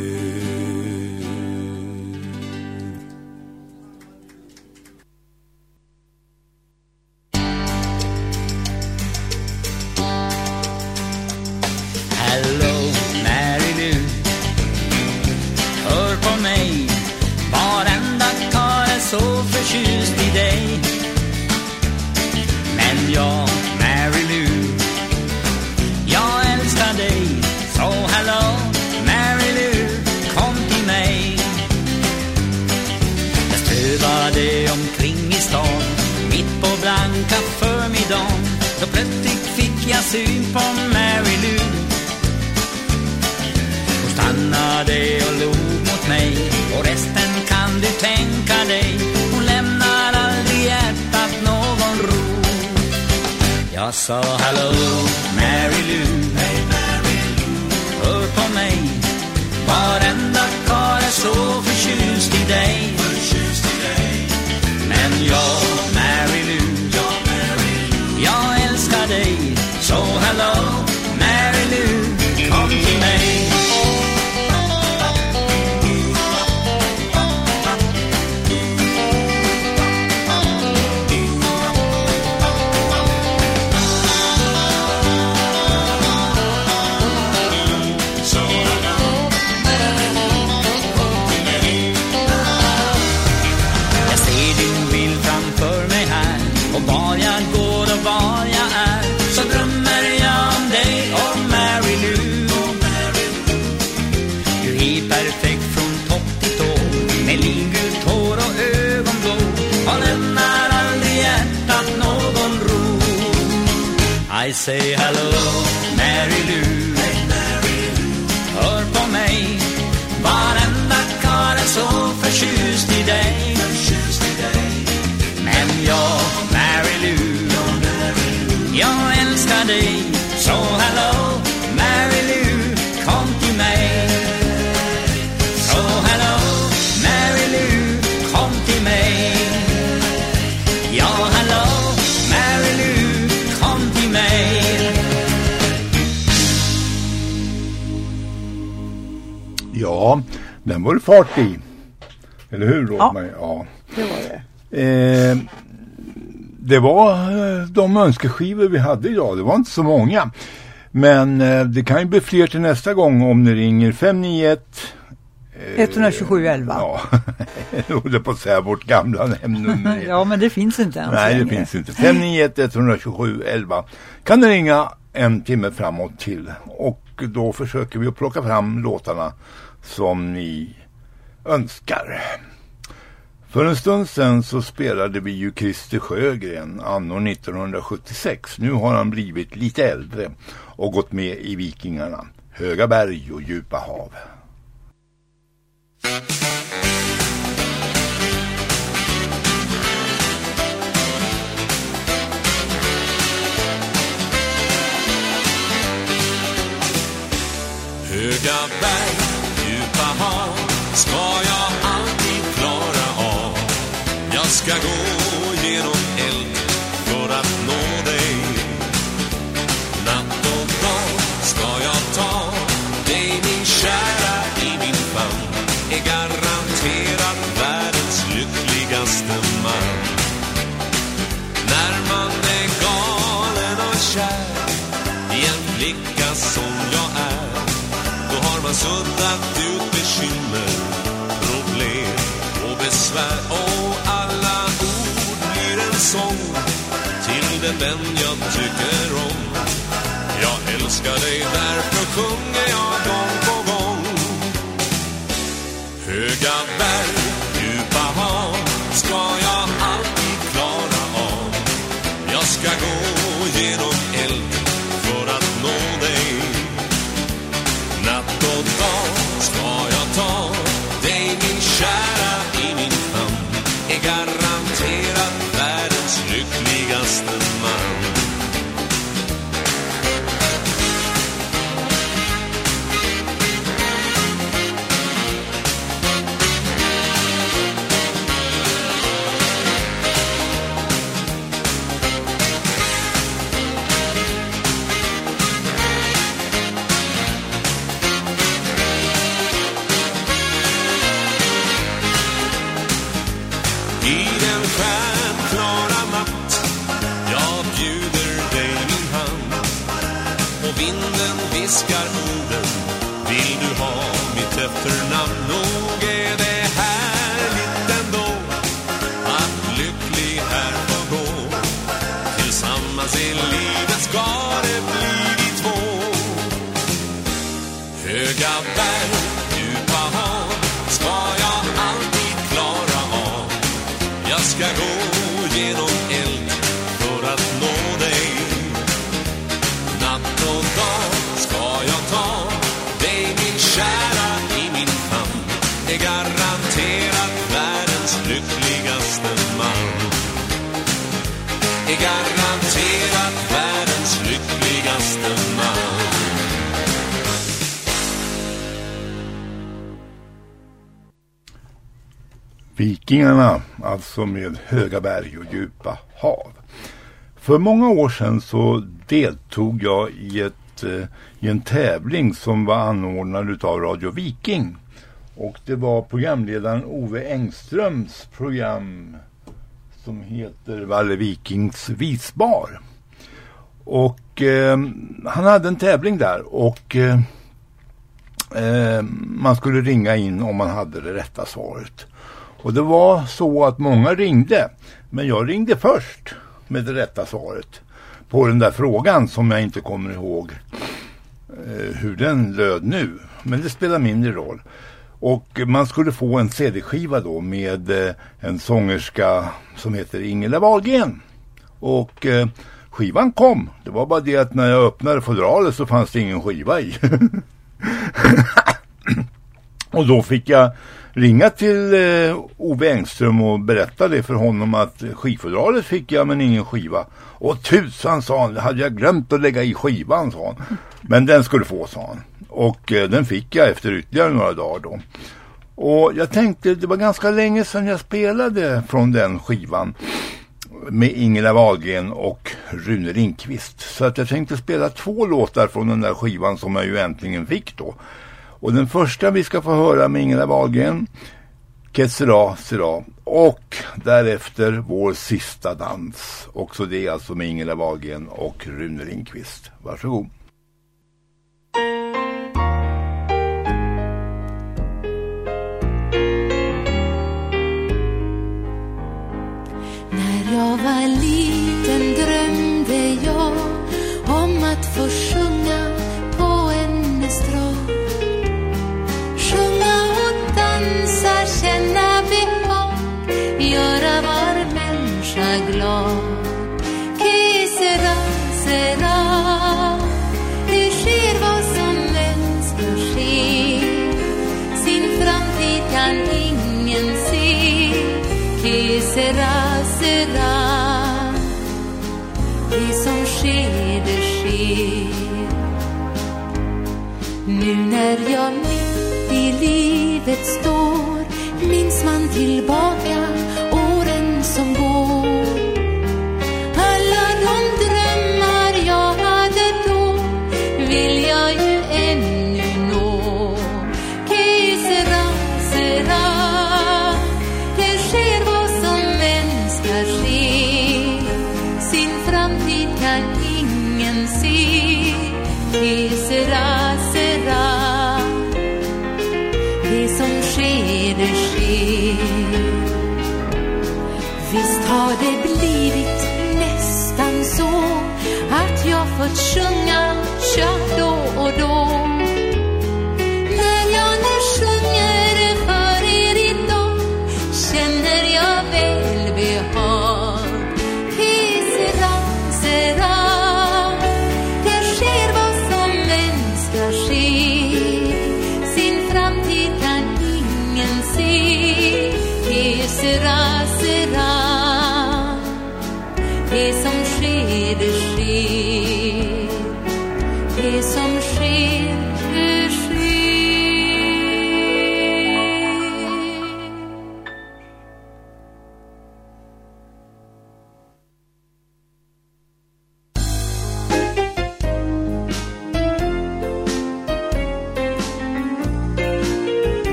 I say hello, Mary Lou. Hör på mig Varenda karl är så förtjust i dig. Den var det fart i. Eller hur Ja. Rosmarie? Ja. Det var det. Eh, det var eh, de önskeskivor vi hade idag. Det var inte så många. Men eh, det kan ju bli fler till nästa gång om ni ringer 591 127 11. Ja, jag håller på att säga vårt gamla nämnnummer. ja, men det finns inte ens Nej, det längre. finns inte. 591 127 11 kan ni ringa en timme framåt till och då försöker vi att plocka fram låtarna som ni önskar. För en stund sedan så spelade vi ju Christer Sjögren anno 1976. Nu har han blivit lite äldre och gått med i Vikingarna. Höga berg och djupa hav. Höga berg, har ska jag alltid klara av. Jag ska gå genom eld för att nå dig. Natt och dag ska jag ta dig min kära i min famn. Är garanterat världens lyckligaste man. När man är galen och kär i en flicka som jag är då har man suttit älskar dig, därför sjunger jag gång på gång. Höga berg, Vikingarna, alltså med höga berg och djupa hav. För många år sedan så deltog jag i, ett, eh, i en tävling som var anordnad utav Radio Viking. Och det var programledaren Ove Engströms program som heter Valle Vikings visbar. Och eh, han hade en tävling där och eh, eh man skulle ringa in om man hade det rätta svaret. Och det var så att många ringde. Men jag ringde först med det rätta svaret på den där frågan som jag inte kommer ihåg eh, hur den löd nu. Men det spelar mindre roll. Och man skulle få en CD-skiva då med eh, en sångerska som heter Ingela Wahlgren. Och eh, skivan kom. Det var bara det att när jag öppnade fodralet så fanns det ingen skiva i. och då fick jag ringa till eh, Ove Engström och berätta det för honom att skivfodralet fick jag men ingen skiva. Och tusan sa han, det hade jag glömt att lägga i skivan sa han. Men den skulle få sa han. Och eh, den fick jag efter ytterligare några dagar då. Och jag tänkte, det var ganska länge sedan jag spelade från den skivan med Ingela Wahlgren och Rune Ringqvist. Så att jag tänkte spela två låtar från den där skivan som jag ju äntligen fick då. Och den första vi ska få höra med Ingela Wahlgren, Kessera Sera. Och därefter vår sista dans. Också det alltså med Ingela Wahlgren och Rune Lindqvist Varsågod. När jag var liten sera, sera, det som sker, det sker. Nu när jag mitt i livet står minns man tillbaka har det blivit nästan så att jag fått sjunga tja då och då.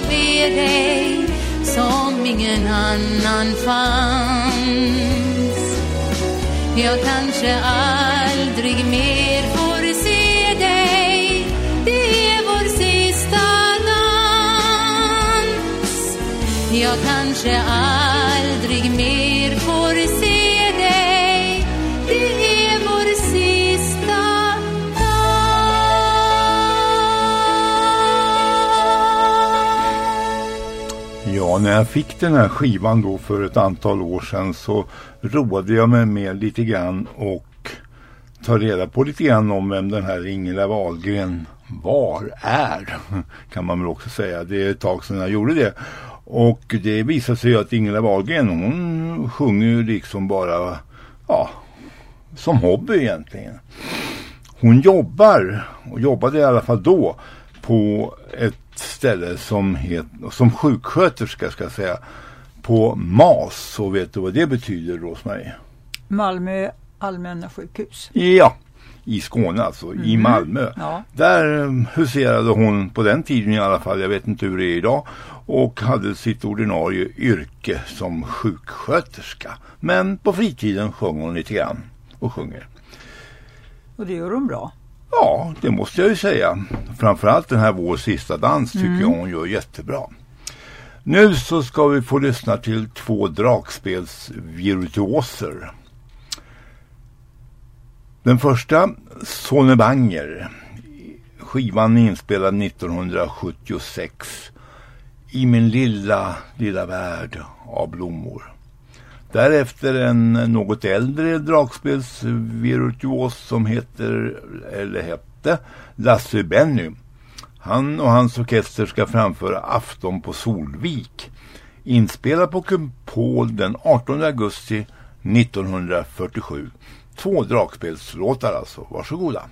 Jag ber dig som ingen annan fanns. Jag kanske aldrig mer får se dig. Det är vår sista dans. Jag kanske aldrig när jag fick den här skivan då för ett antal år sedan så roade jag mig med lite grann och ta reda på lite grann om vem den här Ingela Wahlgren var, är, kan man väl också säga. Det är ett tag sedan jag gjorde det. Och det visar sig att Ingela Wahlgren, hon sjunger ju liksom bara, ja, som hobby egentligen. Hon jobbar, och jobbade i alla fall då, på ett ställe som, het, som sjuksköterska ska jag säga, på MAS. Och vet du vad det betyder Rosmarie? Malmö allmänna sjukhus. Ja, i Skåne alltså, i Mhm. Malmö. Ja. Där eh, huserade hon på den tiden i alla fall, jag vet inte hur det är idag, och hade sitt ordinarie yrke som sjuksköterska. Men på fritiden sjöng hon lite grann och sjunger. Och det gör hon bra. Ja, det måste jag ju säga. Framförallt den här Vår sista dans tycker Mm. jag hon gör jättebra. Nu så ska vi få lyssna till två dragspelsvirtuoser. Den första, Sonne Banger. Skivan är inspelad 1976. I min lilla, lilla värld av blommor. Därefter en något äldre dragspelsvirtuos som heter, eller hette, Lasse Benny. Han och hans orkester ska framföra Afton på Solvik. Inspelad på Kumpol den 18 augusti 1947. Två dragspelslåtar alltså. Varsågoda.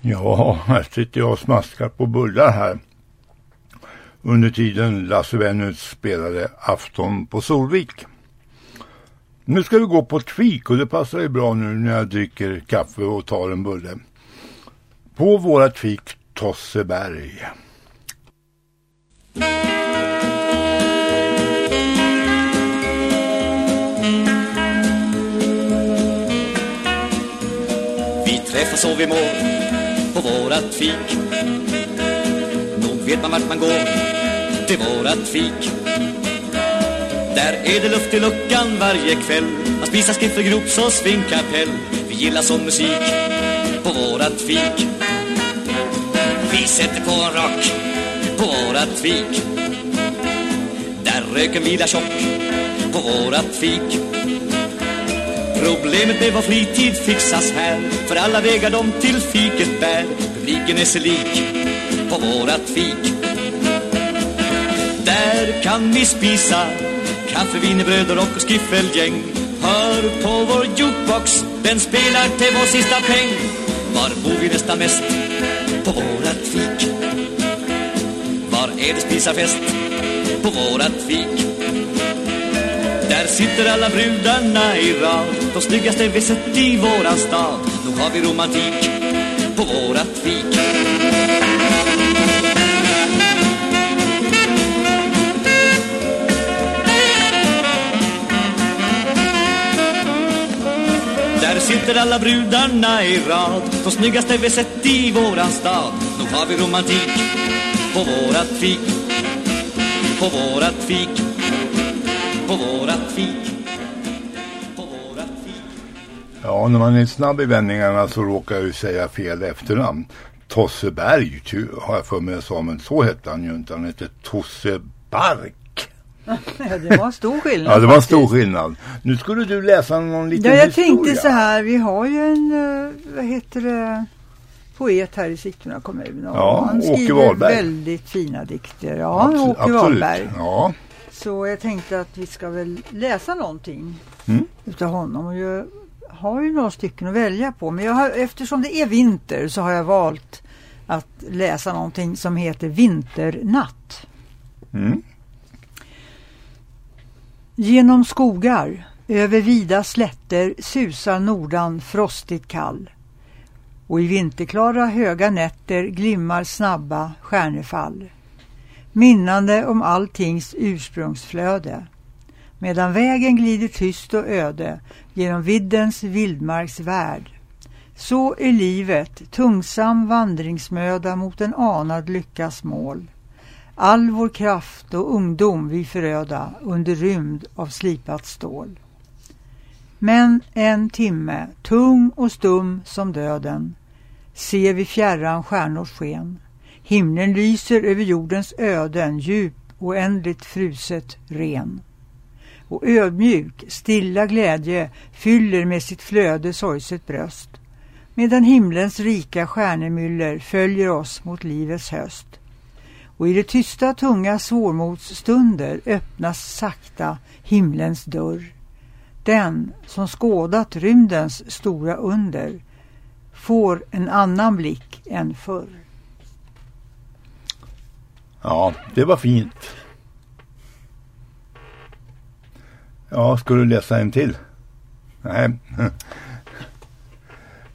Ja, här sitter jag och smaskar på bullar här. Under tiden Lasse Venus spelade Afton på Solvik. Nu ska vi gå på ett fik och det passar ju bra nu när jag dricker kaffe och tar en bulle. På vårat fik Tosseberg. Vi träffas och vi mår på vårat fik. Nog vet man vart man går till vårat fik. Där är det luft i luckan varje kväll. Man spisar skiffergrops och svinkapell. Vi gillar sån musik på vårat fik. Vi sätter på en rock på vårat fik. Där röken vilar tjock på vårat fik. Problemet med vår fritid fixas här För alla vägar de till fiket bär Publiken är sig lik på vårat fik Där kan vi spisa Kaffe, wienerbröd och och skiffelgäng Hör på vår jukebox Den spelar till vår sista peng Var bor vi nästan mest? På vårat fik Var är det spisarfest? På vårat fik sitter alla brudarna i rad. De snyggaste vi sett i våran stad. Nog har vi romantik på vårat fik. Där sitter alla brudarna i rad. De snyggaste vi sett i våran stad. Nog har vi romantik på vårat fik. På vårat fik. På vårat fik Ja, när man är snabb i vändningarna så råkar jag ju säga fel efternamn. Tosseberg har jag för mig sa, men så hette han ju inte. Han hette Tosse Bark. Ja, det var en stor skillnad. Ja, det var en stor skillnad. Nu skulle du läsa någon liten Ja, jag historia. tänkte så här, vi har ju en, eh, vad heter det, poet här i Sigtuna kommun. Ja, han Åke skriver Wahlberg. väldigt fina dikter. Ja, Abs- Åke absolut. Wahlberg. Ja. Så jag tänkte att vi ska väl läsa någonting Mm. utav honom. Och jag har ju några stycken att välja på. Men har, eftersom det är vinter så har jag valt att läsa någonting som heter Vinternatt. Mm. Genom skogar, över vida slätter susar nordan frostigt kall. Och i vinterklara höga nätter glimmar snabba stjärnefall. Minnande om alltings ursprungsflöde. Medan vägen glider tyst och öde genom viddens vildmarksvärld. Så är livet tungsam vandringsmöda mot en anad lyckas mål. All vår kraft och ungdom vi föröda under rymd av slipat stål. Men en timme, tung och stum som döden, ser vi fjärran stjärnors sken. Himlen lyser över jordens öden, djup, oändligt fruset, ren. Och ödmjuk, stilla glädje fyller med sitt flöde sorgset bröst, medan himlens rika stjärnemyller följer oss mot livets höst. Och i det tysta tunga svårmodsstunder öppnas sakta himlens dörr. Den som skådat rymdens stora under får en annan blick än förr. Ja, det var fint. Ja, ska du läsa en till? Nej.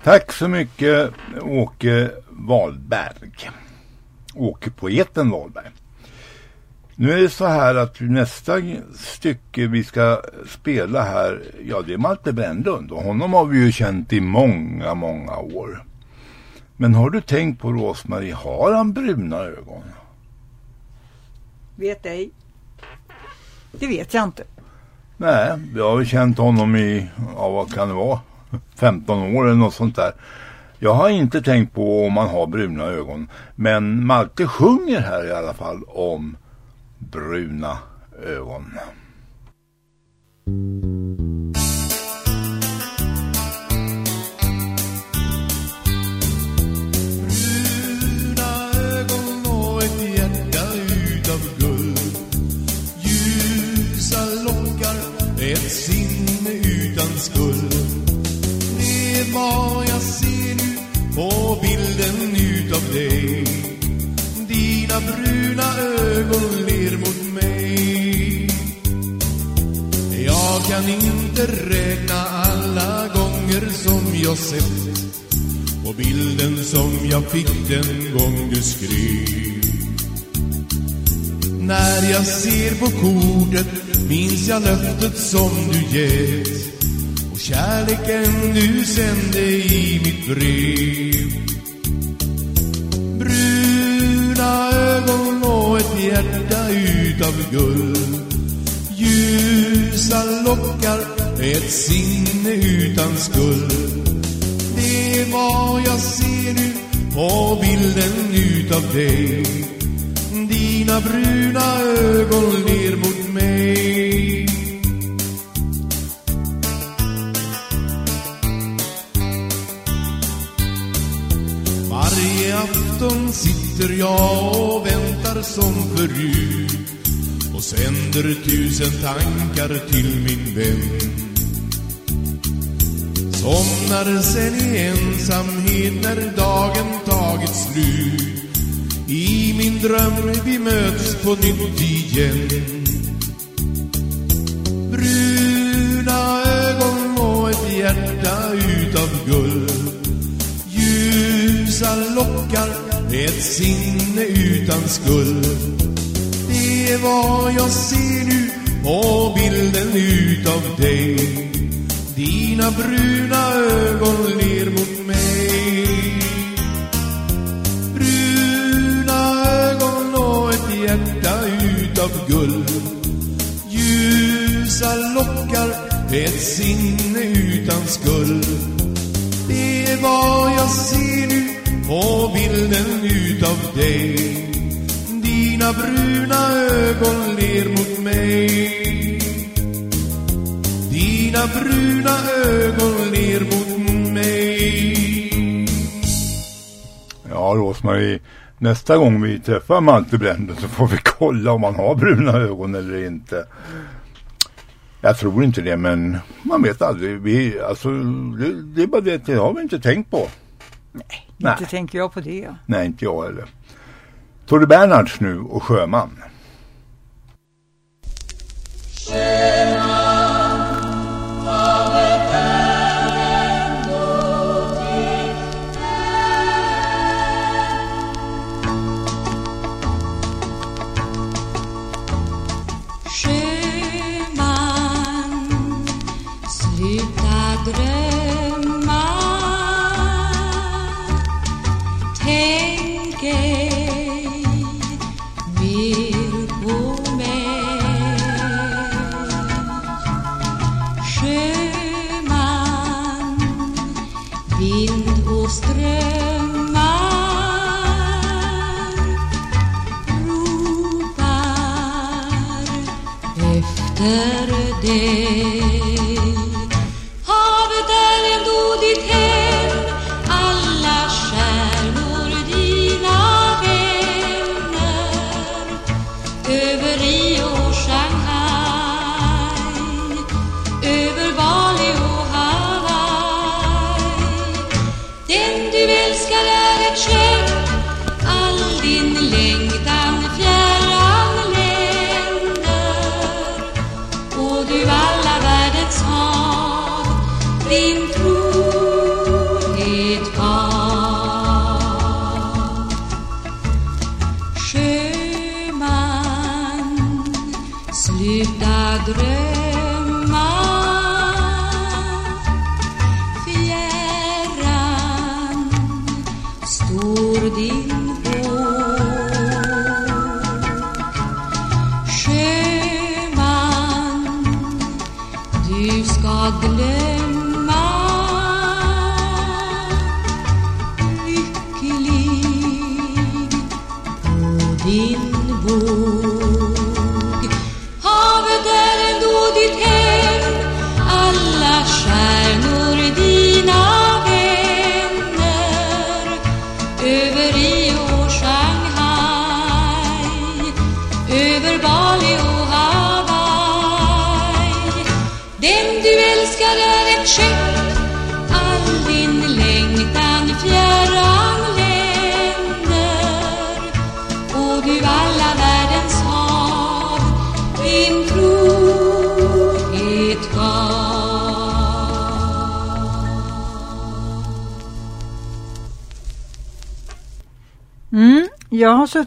Tack så mycket Åke Wahlberg. Åke poeten Wahlberg. Nu är det så här att nästa stycke vi ska spela här, ja det är Malte Brännlund och honom har vi ju känt i många, många år. Men har du tänkt på Rosmarie, har han bruna ögon? Vet ej. Det vet jag inte. Nej, jag har väl känt honom i, ja vad kan det vara, 15 år eller något sånt där. Jag har inte tänkt på om man har bruna ögon. Men Malte sjunger här i alla fall om bruna ögon. ett sinne utan skuld. Det är vad jag ser nu på bilden utav dig. Dina bruna ögon ler mot mig. Jag kan inte räkna alla gånger som jag sett på bilden som jag fick den gång du skrev. När jag ser på kortet minns jag löftet som du gett och kärleken du sände i mitt brev. Bruna ögon och ett hjärta utav guld. Ljusa lockar, ett sinne utan skuld. Det är vad jag ser nu på bilden utav dig. Dina bruna ögon ler mot afton sitter jag och väntar som förut och sänder tusen tankar till min vän. Somnar sen i ensamhet när dagen tagit slut. I min dröm vi möts på nytt igen. Bruna ögon och ett hjärta utav guld. Ljusa lockar, ett sinne utan skuld. Det är vad jag ser nu på bilden utav dig. Dina bruna ögon ler mot mig. Bruna ögon och ett hjärta utav guld. Ljusa lockar, ett sinne utan skuld. Det är vad jag ser nu på bilden utav dig dina bruna ögon ler mot mig Dina bruna ögon ler mot mig Ja, Rosmarie, nästa gång vi träffar Malte Bränden så får vi kolla om han har bruna ögon eller inte. Jag tror inte det, men man vet aldrig. Vi, alltså, det, det är bara det, det har vi inte tänkt på. Nej, inte tänker jag på det. Nej, inte jag heller. Tore Bernhards nu och. Sjöman,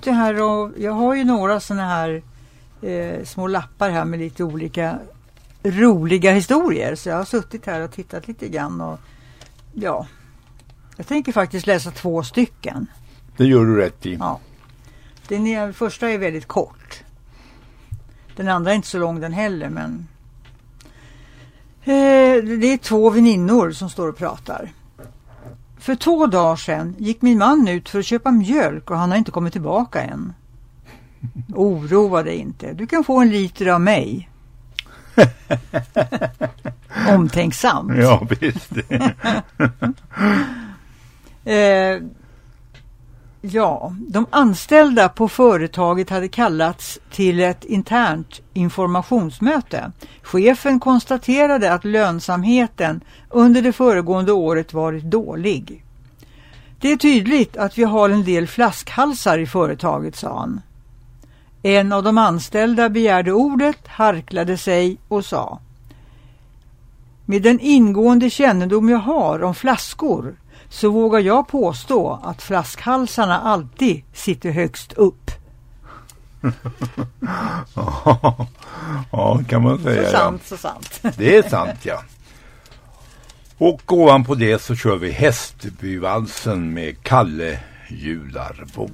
suttit här och jag har ju några sådana här eh, små lappar här med lite olika roliga historier. Så jag har suttit här och tittat lite grann och ja, jag tänker faktiskt läsa två stycken. Det gör du rätt i. Ja. Den är, första är väldigt kort. Den andra är inte så lång den heller men eh, det är två väninnor som står och pratar. För två dagar sedan gick min man ut för att köpa mjölk och han har inte kommit tillbaka än. Oroa dig inte. Du kan få en liter av mig. Omtänksamt. Ja, visst. eh, ja, de anställda på företaget hade kallats till ett internt informationsmöte. Chefen konstaterade att lönsamheten under det föregående året varit dålig. Det är tydligt att vi har en del flaskhalsar i företaget, sa han. En av de anställda begärde ordet, harklade sig och sa Med den ingående kännedom jag har om flaskor så vågar jag påstå att flaskhalsarna alltid sitter högst upp. ja, kan man säga. Så sant, ja. så sant. Det är sant, ja. Och ovanpå det så kör vi Hästbyvalsen med Kalle Jularbo.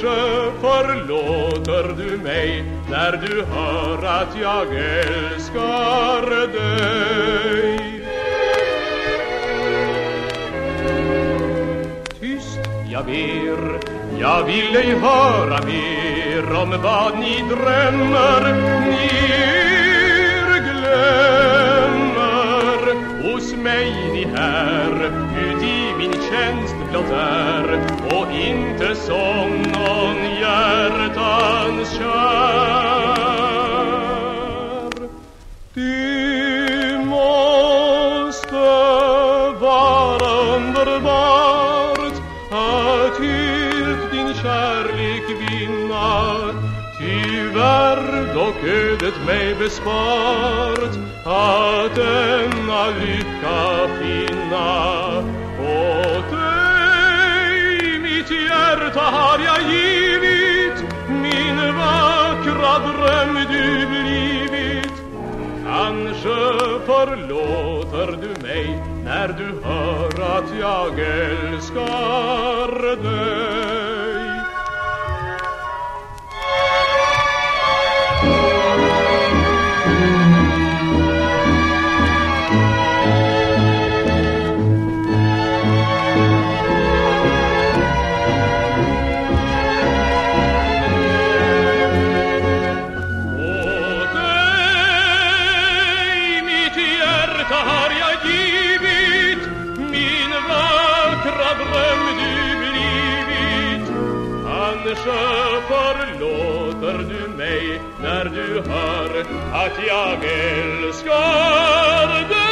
Kanske förlåter du mig när du hör att jag älskar dig. Tyst, jag ber, jag vill ej höra mer om vad ni drömmer. Ni glömmer. hos mig ni här ut i min tjänst blott är och inte som någon hjärtans kär. Det måste vara underbart att helt din kärlek vinna Tyvärr dock ödet mig bespart att denna lycka finna har jag givit min vackra dröm du blivit. Kanske förlåter du mig när du hör att jag älskar dig. Du hör att jag älskar dig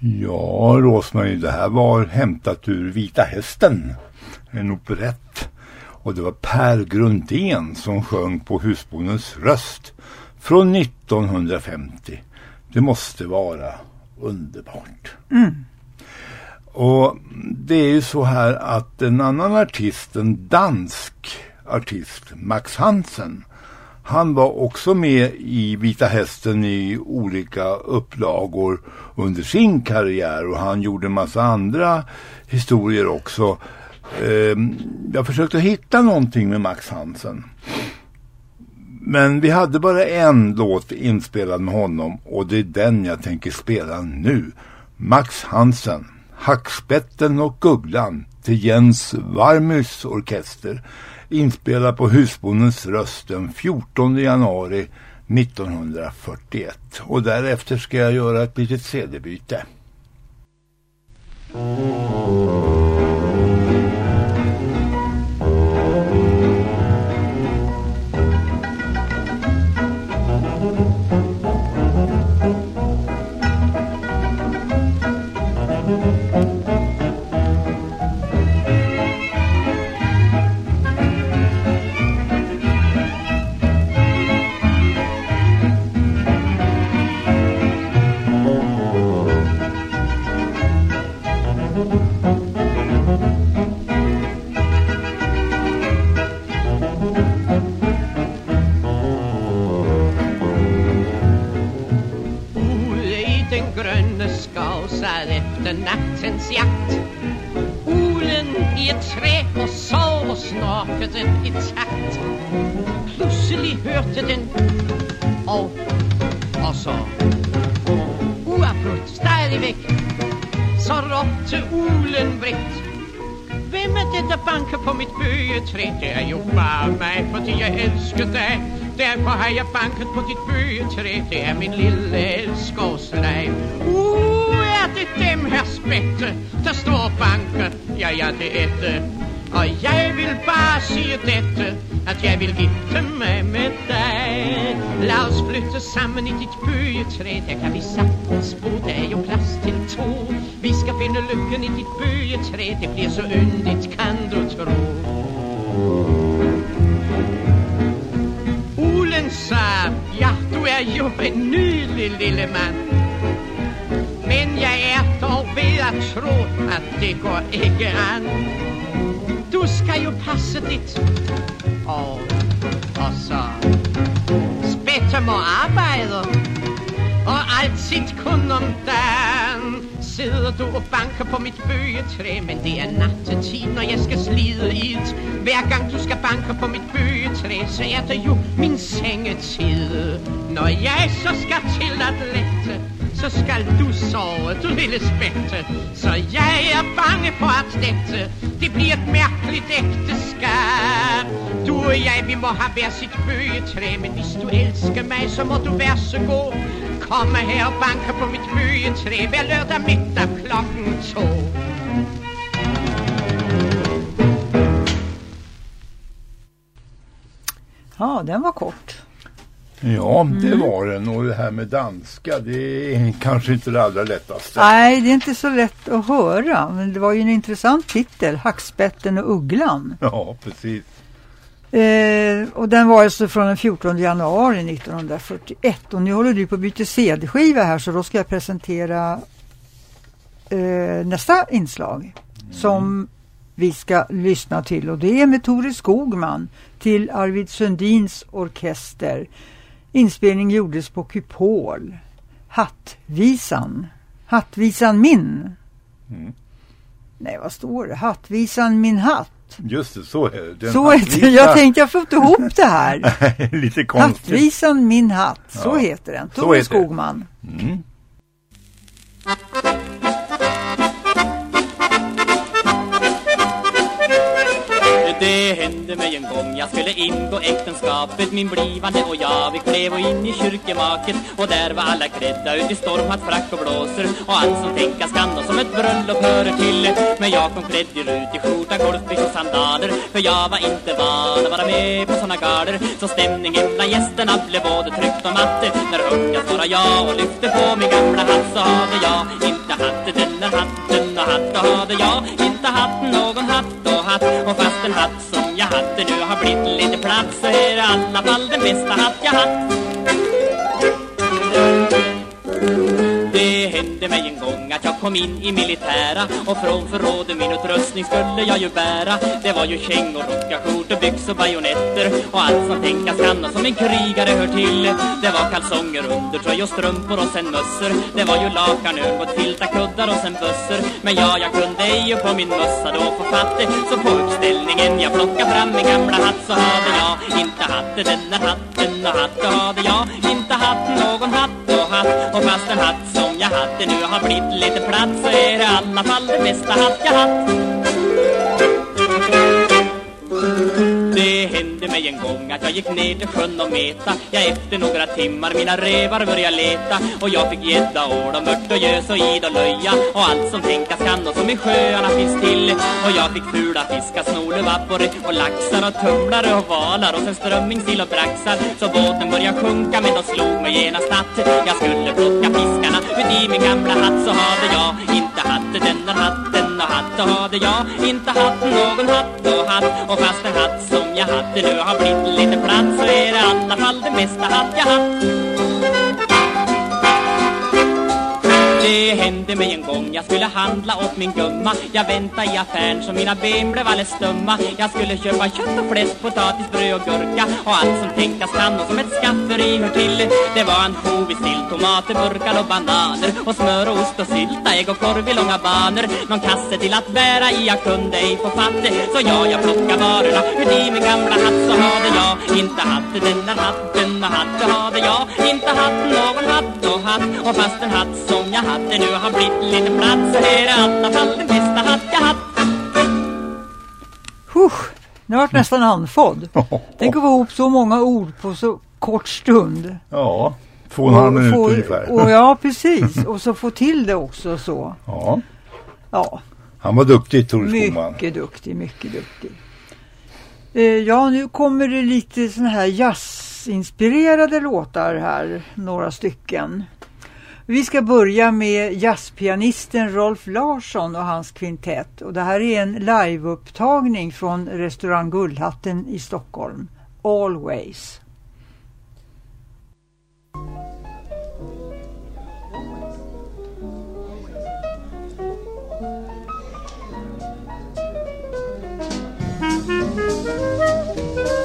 Ja, Rosmarie, det här var hämtat ur Vita Hästen, en operett. Och det var Per Grundén som sjöng på husbondens röst från 1950. Det måste vara underbart. Mm. Och det är ju så här att en annan artist, en dansk artist, Max Hansen, han var också med i Vita Hästen i olika upplagor under sin karriär och han gjorde en massa andra historier också. Ehm, jag försökte hitta någonting med Max Hansen. Men vi hade bara en låt inspelad med honom och det är den jag tänker spela nu. Max Hansen, Hackspetten och Gugglan till Jens Warmys orkester inspelad på husbondens röst den 14 januari 1941. Och därefter ska jag göra ett litet CD-byte. Mm. Nattens Olen i ett trä och sa och snakade i takt Plötsligt hørte den og, og så Uafbrudt stadigvæk Så råbte olen bredt Hvem er det, der banker på mit bøgetræ? Det er jo bare mig, fordi jeg elsker dig. Derfor har jeg banket på dit bøgetræ. Det er min lille elskovsleg. Uh, dem her Spette, der står og banker? Ja, ja, det er. Og jeg vil bare sige dette, at jeg vil gifte mig med dig. Lad os flytte sammen i dit bøgetræ, der kan vi sagtens bo, der er jo plads til to. Vi skal finde lykken i dit bøgetræ, det bliver så yndigt, kan du tro. Ulen sagde, ja, du er jo en nydelig lille mand. Jag tror att det går ikke an. Du skal jo passe ditt. Og, og så spætte må arbejde. Og allt kun om dagen Sidder du og banker på mit bøgetræ Men det er nattetid, når jeg skal slide ilt Hver gang du skal banke på mit bøgetræ Så er det jo min sengetid Når jeg så skal til at lette så så du sove, du lille spette. Så jeg er bange for at dette, det blir et mærkeligt ægteskab. Du og jeg, vi må ha hver sit bøgetræ, men hvis du elsker mig, så må du være så god. Komme her og banke på mit bøgetræ hver lørdag middag klokken to. Ja, den var kort. Ja, det Mm. var den. Och det här med danska, det är kanske inte det allra lättaste. Nej, det är inte så lätt att höra. Men det var ju en intressant titel, Hackspetten och Ugglan. Ja, precis. Eh, och den var alltså från den 14 januari 1941. Och nu håller du på att byta CD-skiva här så då ska jag presentera eh, nästa inslag som vi ska lyssna till. Och det är med Tore Skogman till Arvid Sundins orkester. Inspelning gjordes på Kupol. Hattvisan. Hattvisan min. Mm. Nej, vad står det? Hattvisan min hatt. Just det, så är det. Så heter det. Jag tänkte jag får inte ihop det här. Lite konstigt. Hattvisan min hatt. Så Ja, heter den. Tore heter. Skogman. Mm. Det hände mig en gång. Jag skulle ingå äktenskapet Min blivande och jag, vi klev in i kyrkemaket Och där var alla klädda ut i stormhatt, frack och blåser. Och allt som tänkas kan och som ett bröllop hör till. Men jag kom klädd i rutig skjorta, golfbyxor och sandaler. För jag var inte van att vara med på såna galor Så stämningen bland gästerna blev både tryckt och matte. När unga svarade jag och lyfte på min gamla hatt Så hade jag inte hatt Denna hatten och hatt Då hade jag inte hatt någon hatt hatt Och fast en hatt som jag hade nu har blivit lite platt Så är det i alla fall den bästa hatt jag hatt hände mig en gång att jag kom in i militära. Och från förråden min utrustning skulle jag ju bära. Det var ju kängor, rockar, skjortor, byxor, bajonetter Och allt som tänkas kan. Och som en krigare hör till. Det var kalsonger, undertröj och strumpor och sen mössor. Det var ju lakan, ögon, filtar, kuddar och sen bössor. Men ja, jag kunde ju på min mössa då få fatt det Så på uppställningen jag plockade fram min gamla hatt Så hade jag inte hatt denna hatten och hatt. Då hade jag inte hatt någon hatt och hatt. Och fast en hatt som jag det nu har blivit lite platt Så är det i alla fall det bästa hatt jag hatt. Det hände mig en gång att jag gick ner till sjön och meta. Ja, efter några timmar mina revar började leta. Och jag fick gädda, ål och mört och gös och id och löja. Och allt som tänkas kan och som i sjöarna finns till. Och jag fick fula fiskar, snorlevabborre och laxar och tumlare och valar. Och sen strömming, sill och braxar. Så båten började sjunka men de slog mig genast att Jag skulle plocka fiskarna ut i min gamla hatt Så hade jag inte hatt Denna hatten och hatt Då hade jag inte hatt någon hatt och hatt Och fast en hatt som jag hade. Nu har blivit lite platt Så är det i alla fall det mesta hatt jag hatt. Det hände mig en gång? Jag skulle handla åt min gumma. Jag väntade i affären så mina ben blev alldeles stumma. Jag skulle köpa kött och fläsk, potatis, bröd och gurka. Och allt som tänkas kan och som ett skafferi hör till. Det var ansjovis, sill, tomater, burkar och bananer. Och smör och ost och sylta, ägg och korv i långa banor. Någon kasse till att bära i, jag kunde ej få fatt det Så ja, jag plockade varorna ut i min gamla hatt. Så hade jag inte hatt den där hatten och hatt Så hade jag inte hatt någon hatt och hatt. Och fast en hatt som jag hade nu har blivit lite platt Så är det i alla fall den bästa hatt jag hatt Husch, nu vart nästan andfådd. Tänk att få ihop så många ord på så kort stund. Ja, två och en halv minut få, ungefär. Och ja, precis. Och så få till det också så. Ja, Ja, han var duktig Tore Skogman. mycket duktig, mycket duktig. Eh, ja, nu kommer det lite såna här jazzinspirerade låtar här, några stycken. Vi ska börja med jazzpianisten Rolf Larsson och hans kvintett. Och det här är en liveupptagning från restaurang Guldhatten i Stockholm. Always. Thank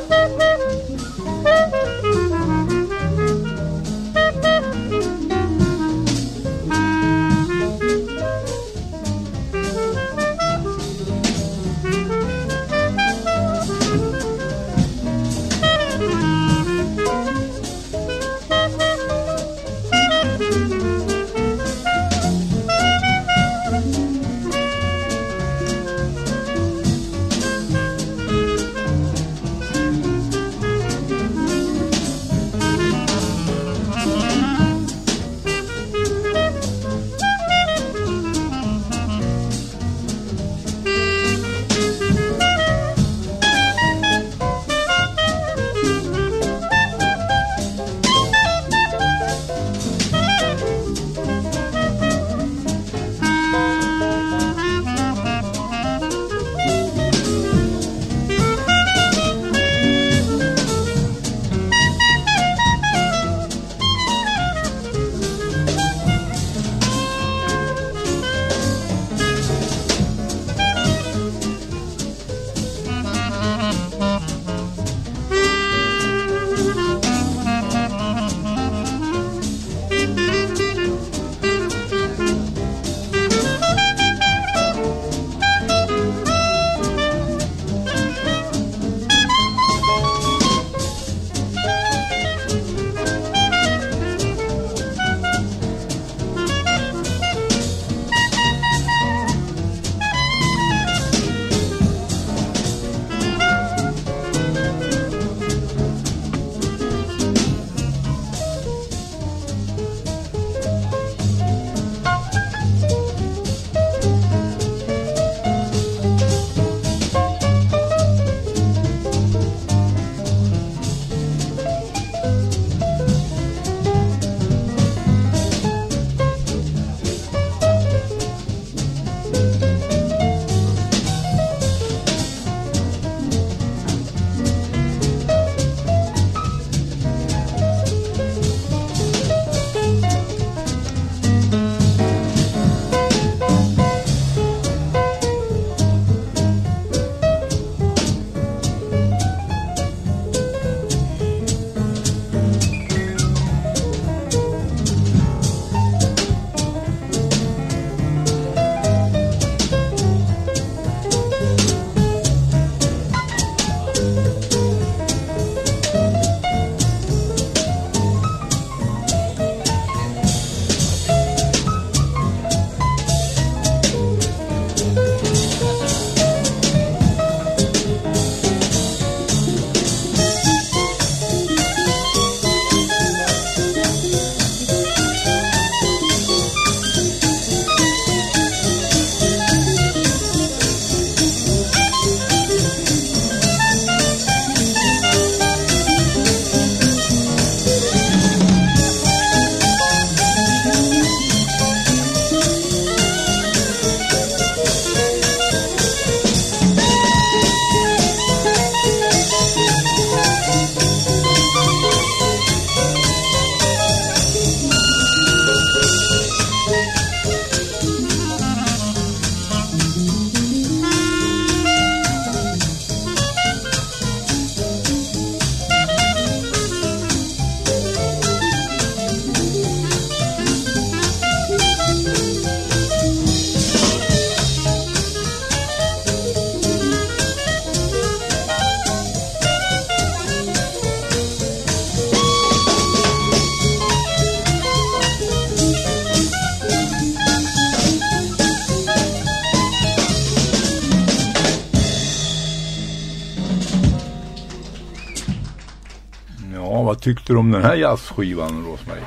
vad tyckte du om den här jazzskivan, Rosmarie?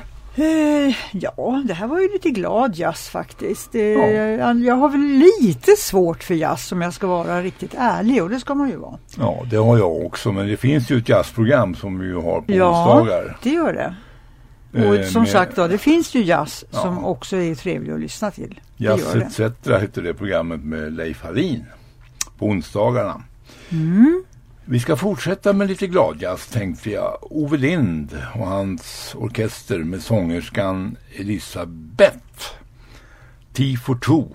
Eh, ja, det här var ju lite glad jazz faktiskt. Eh, jag, jag har väl lite svårt för jazz om jag ska vara riktigt ärlig och det ska man ju vara. Ja, det har jag också, men det finns ju ett jazzprogram som vi har på Ja, onsdagar. det gör det. Och Eh, som med- sagt då, det finns ju jazz Ja. som också är trevlig att lyssna till. Det Jazz. ETC hette det programmet med Leif Harin på onsdagarna. Mm. Vi ska fortsätta med lite gladjazz tänkte jag. Ove Lind och hans orkester med sångerskan Elisabeth. T for two.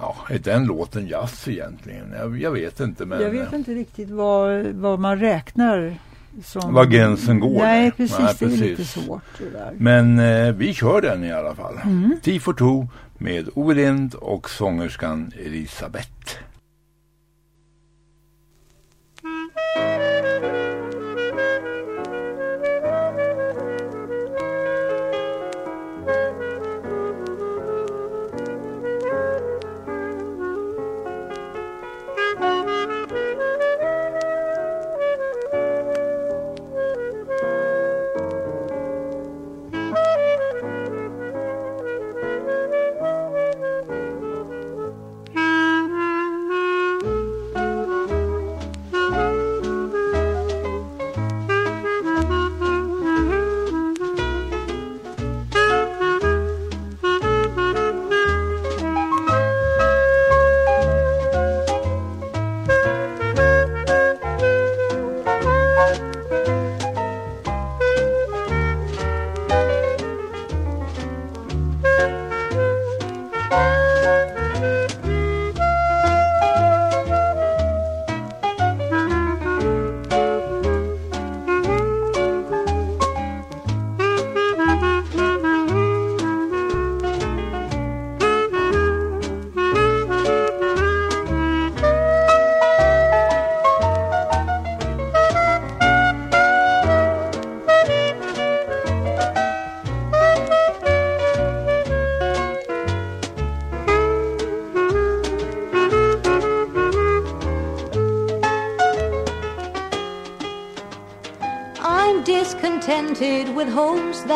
Ja, är den låten jazz egentligen? Jag, jag vet inte men... Jag vet inte riktigt vad, vad man räknar som... Var gränsen går Nej, precis. Nej, det är precis. lite svårt. Men eh, vi kör den i alla fall. Mm. T for two med Ove Lind och sångerskan Elisabeth.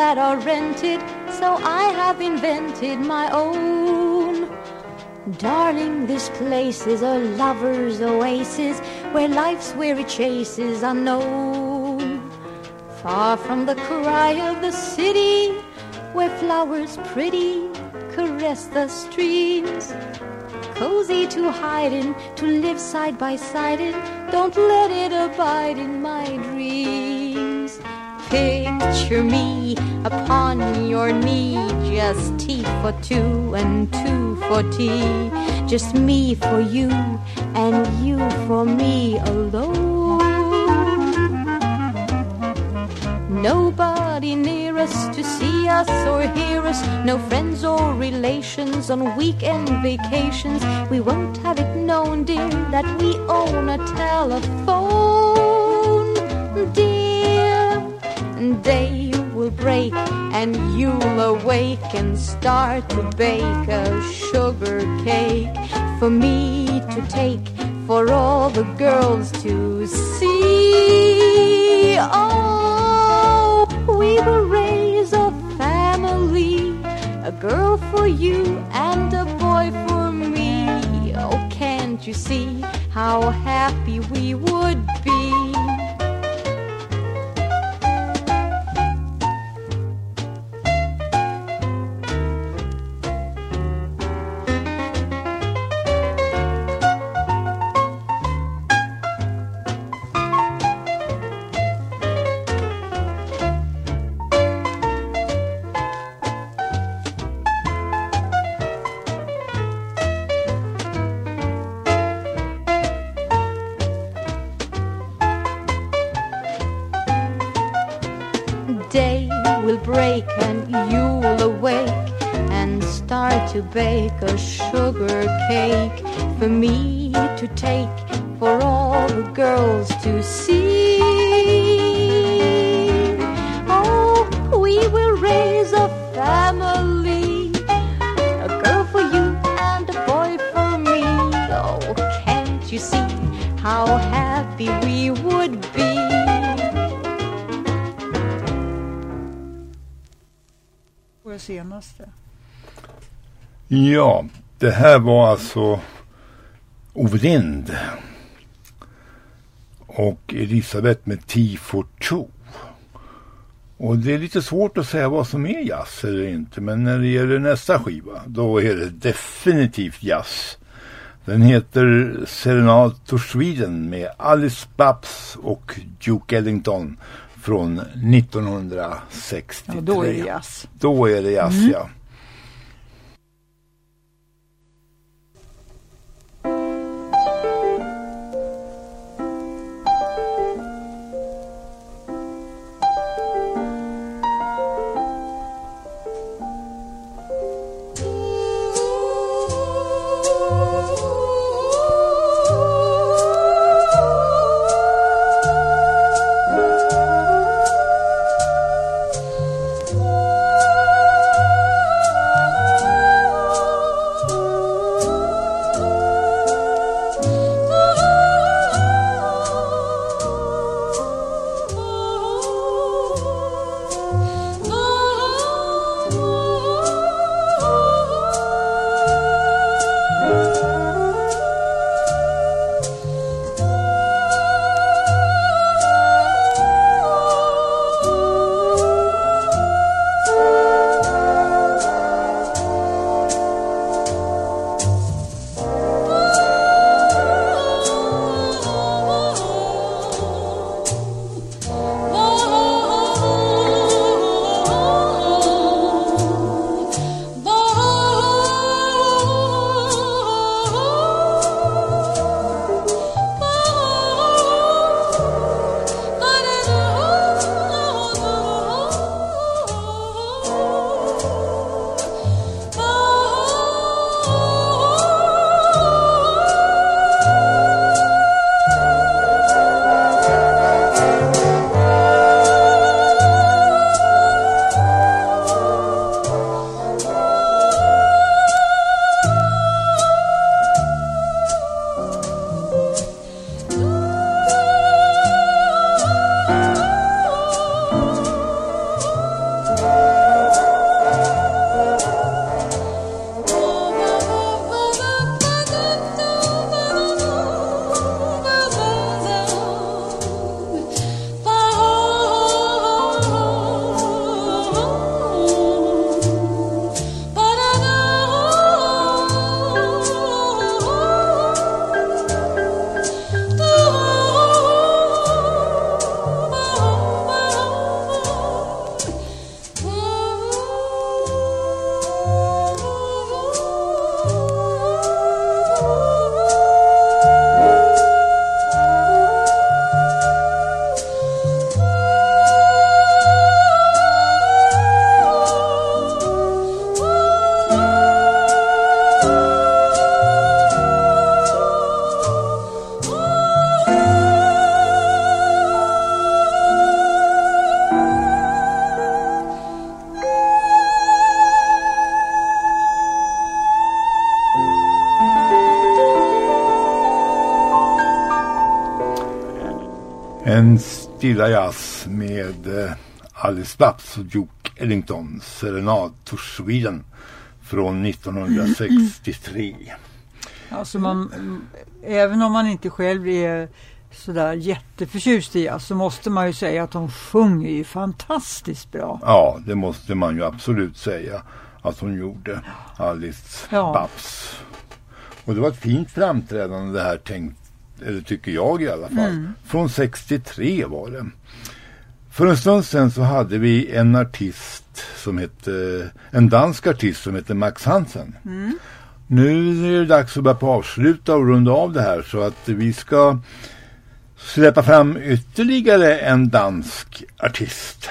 That are rented, so I have invented my own. Darling, this place is a lover's oasis where life's weary chases are known. Far from the cry of the city, where flowers pretty caress the streams. Cozy to hide in, to live side by side in. Don't let it abide in my dreams. Picture me upon your knee, just tea for two and two for tea. Just me for you and you for me alone. Nobody near us to see us or hear us. No friends or relations on weekend vacations. We won't have it known, dear, that we own a telephone, and you'll awake and start to bake a sugar cake for me to take for all the girls to see. Oh, we will raise a family, a girl for you and a boy for me. Oh, can't you see how happy we would Day will break and you'll awake and start to bake a sugar cake for me to take for all the girls to see. Oh, we will raise a family, a girl for you and a boy for me. Oh, can't you see how happy we would det senaste? Ja, det här var alltså Ove Lind och Elisabeth med T for Two. Och det är lite svårt att säga vad som är jazz eller inte. Men när det gäller nästa skiva, då är det definitivt jazz. Den heter Serenade to Sweden med Alice Babs och Duke Ellington från 1963. Ja, då är det jazz. Då är det jazz, Mm. ja. Stilla jazz med eh, Alice Babs och Duke Ellington, Serenade to Sweden från 1963. Alltså man, även om man inte själv är sådär jätteförtjust i jazz så måste man ju säga att de sjunger ju fantastiskt bra. Ja, det måste man ju absolut säga att hon gjorde, Alice Ja. Babs. Och det var ett fint framträdande det här tänkt, eller tycker jag i alla fall. Mm. Från 63 var det. För en stund sedan så hade vi en artist som hette, en dansk artist som hette Max Hansen. Mm. Nu är det dags att börja på avsluta och runda av det här så att vi ska släppa fram ytterligare en dansk artist.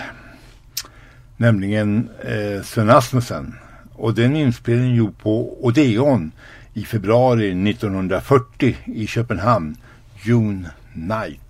Nämligen eh, Sven Asmussen. Och den inspelningen gjord på Odeon i februari 1940 i Köpenhamn. June Night.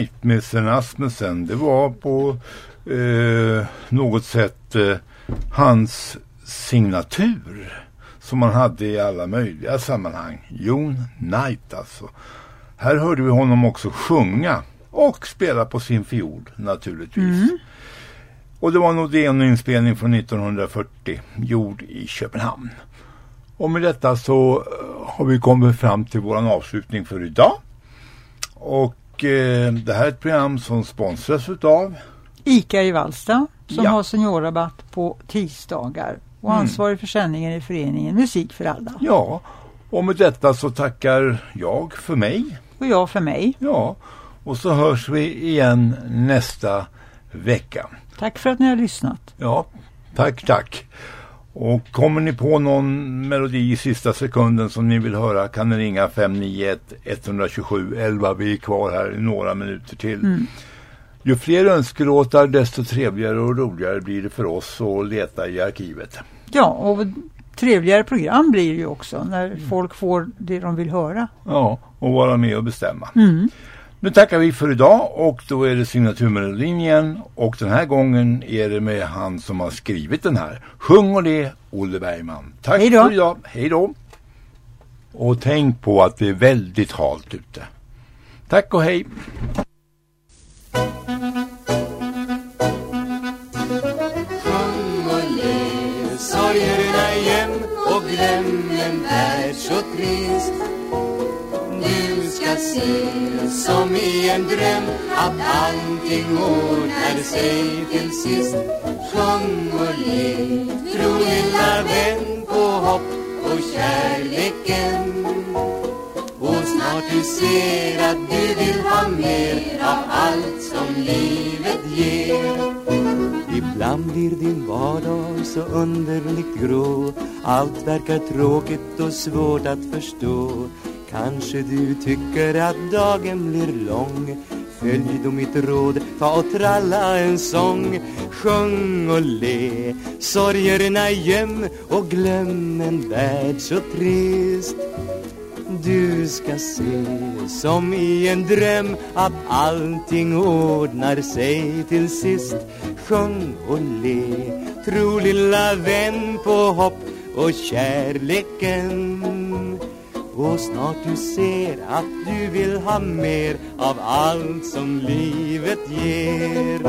Knight med Sven Asmussen, det var på eh, något sätt eh, hans signatur som man hade i alla möjliga sammanhang. Jon Knight alltså. Här hörde vi honom också sjunga och spela på sin fiol naturligtvis. Och det var nog det en inspelning från 1940 gjord i Köpenhamn. Och med detta så eh, har vi kommit fram till våran avslutning för idag. Och eh, det här är ett program som sponsras utav ICA i Vallsta som Ja. har seniorrabatt på tisdagar. Och Mm. ansvarig för sändningen i föreningen Musik för alla. Ja, och med detta så tackar jag för mig. Och jag för mig. Ja, och så hörs vi igen nästa vecka. Tack för att ni har lyssnat. Ja, tack, tack. Och kommer ni på någon melodi i sista sekunden som ni vill höra kan ni ringa 591 127 11. Vi är kvar här i några minuter till. Mm. Ju fler önskelåtar desto trevligare och roligare blir det för oss att leta i arkivet. Ja, och trevligare program blir det ju också när folk får det de vill höra. Ja, och vara med och bestämma. Mm. Nu tackar vi för idag och då är det signaturmelodin igen och den här gången är det med han som har skrivit den här. Sjung och le, Olle Bergman. Tack Hej då. för idag. Hej då. Och tänk på att det är väldigt halt ute. Tack och hej. Sjung och le sorgerna igen och glöm en värld så trist du se som i en dröm att allting ordnar sig till sist. Sjung och le, tro lilla vän på hopp och kärleken. Och snart du ser att du vill ha mer av allt som livet ger. Ibland blir din vardag så underligt grå. Allt verkar tråkigt och svårt att förstå. Kanske du tycker att dagen blir lång. Följ då mitt råd, ta och tralla en sång. Sjung och le, sorgerna göm och glöm en värld så trist. Du ska se som i en dröm att allting ordnar sig till sist. Sjung och le, tro lilla vän på hopp och kärleken. Och snart du ser att du vill ha mer av allt som livet ger.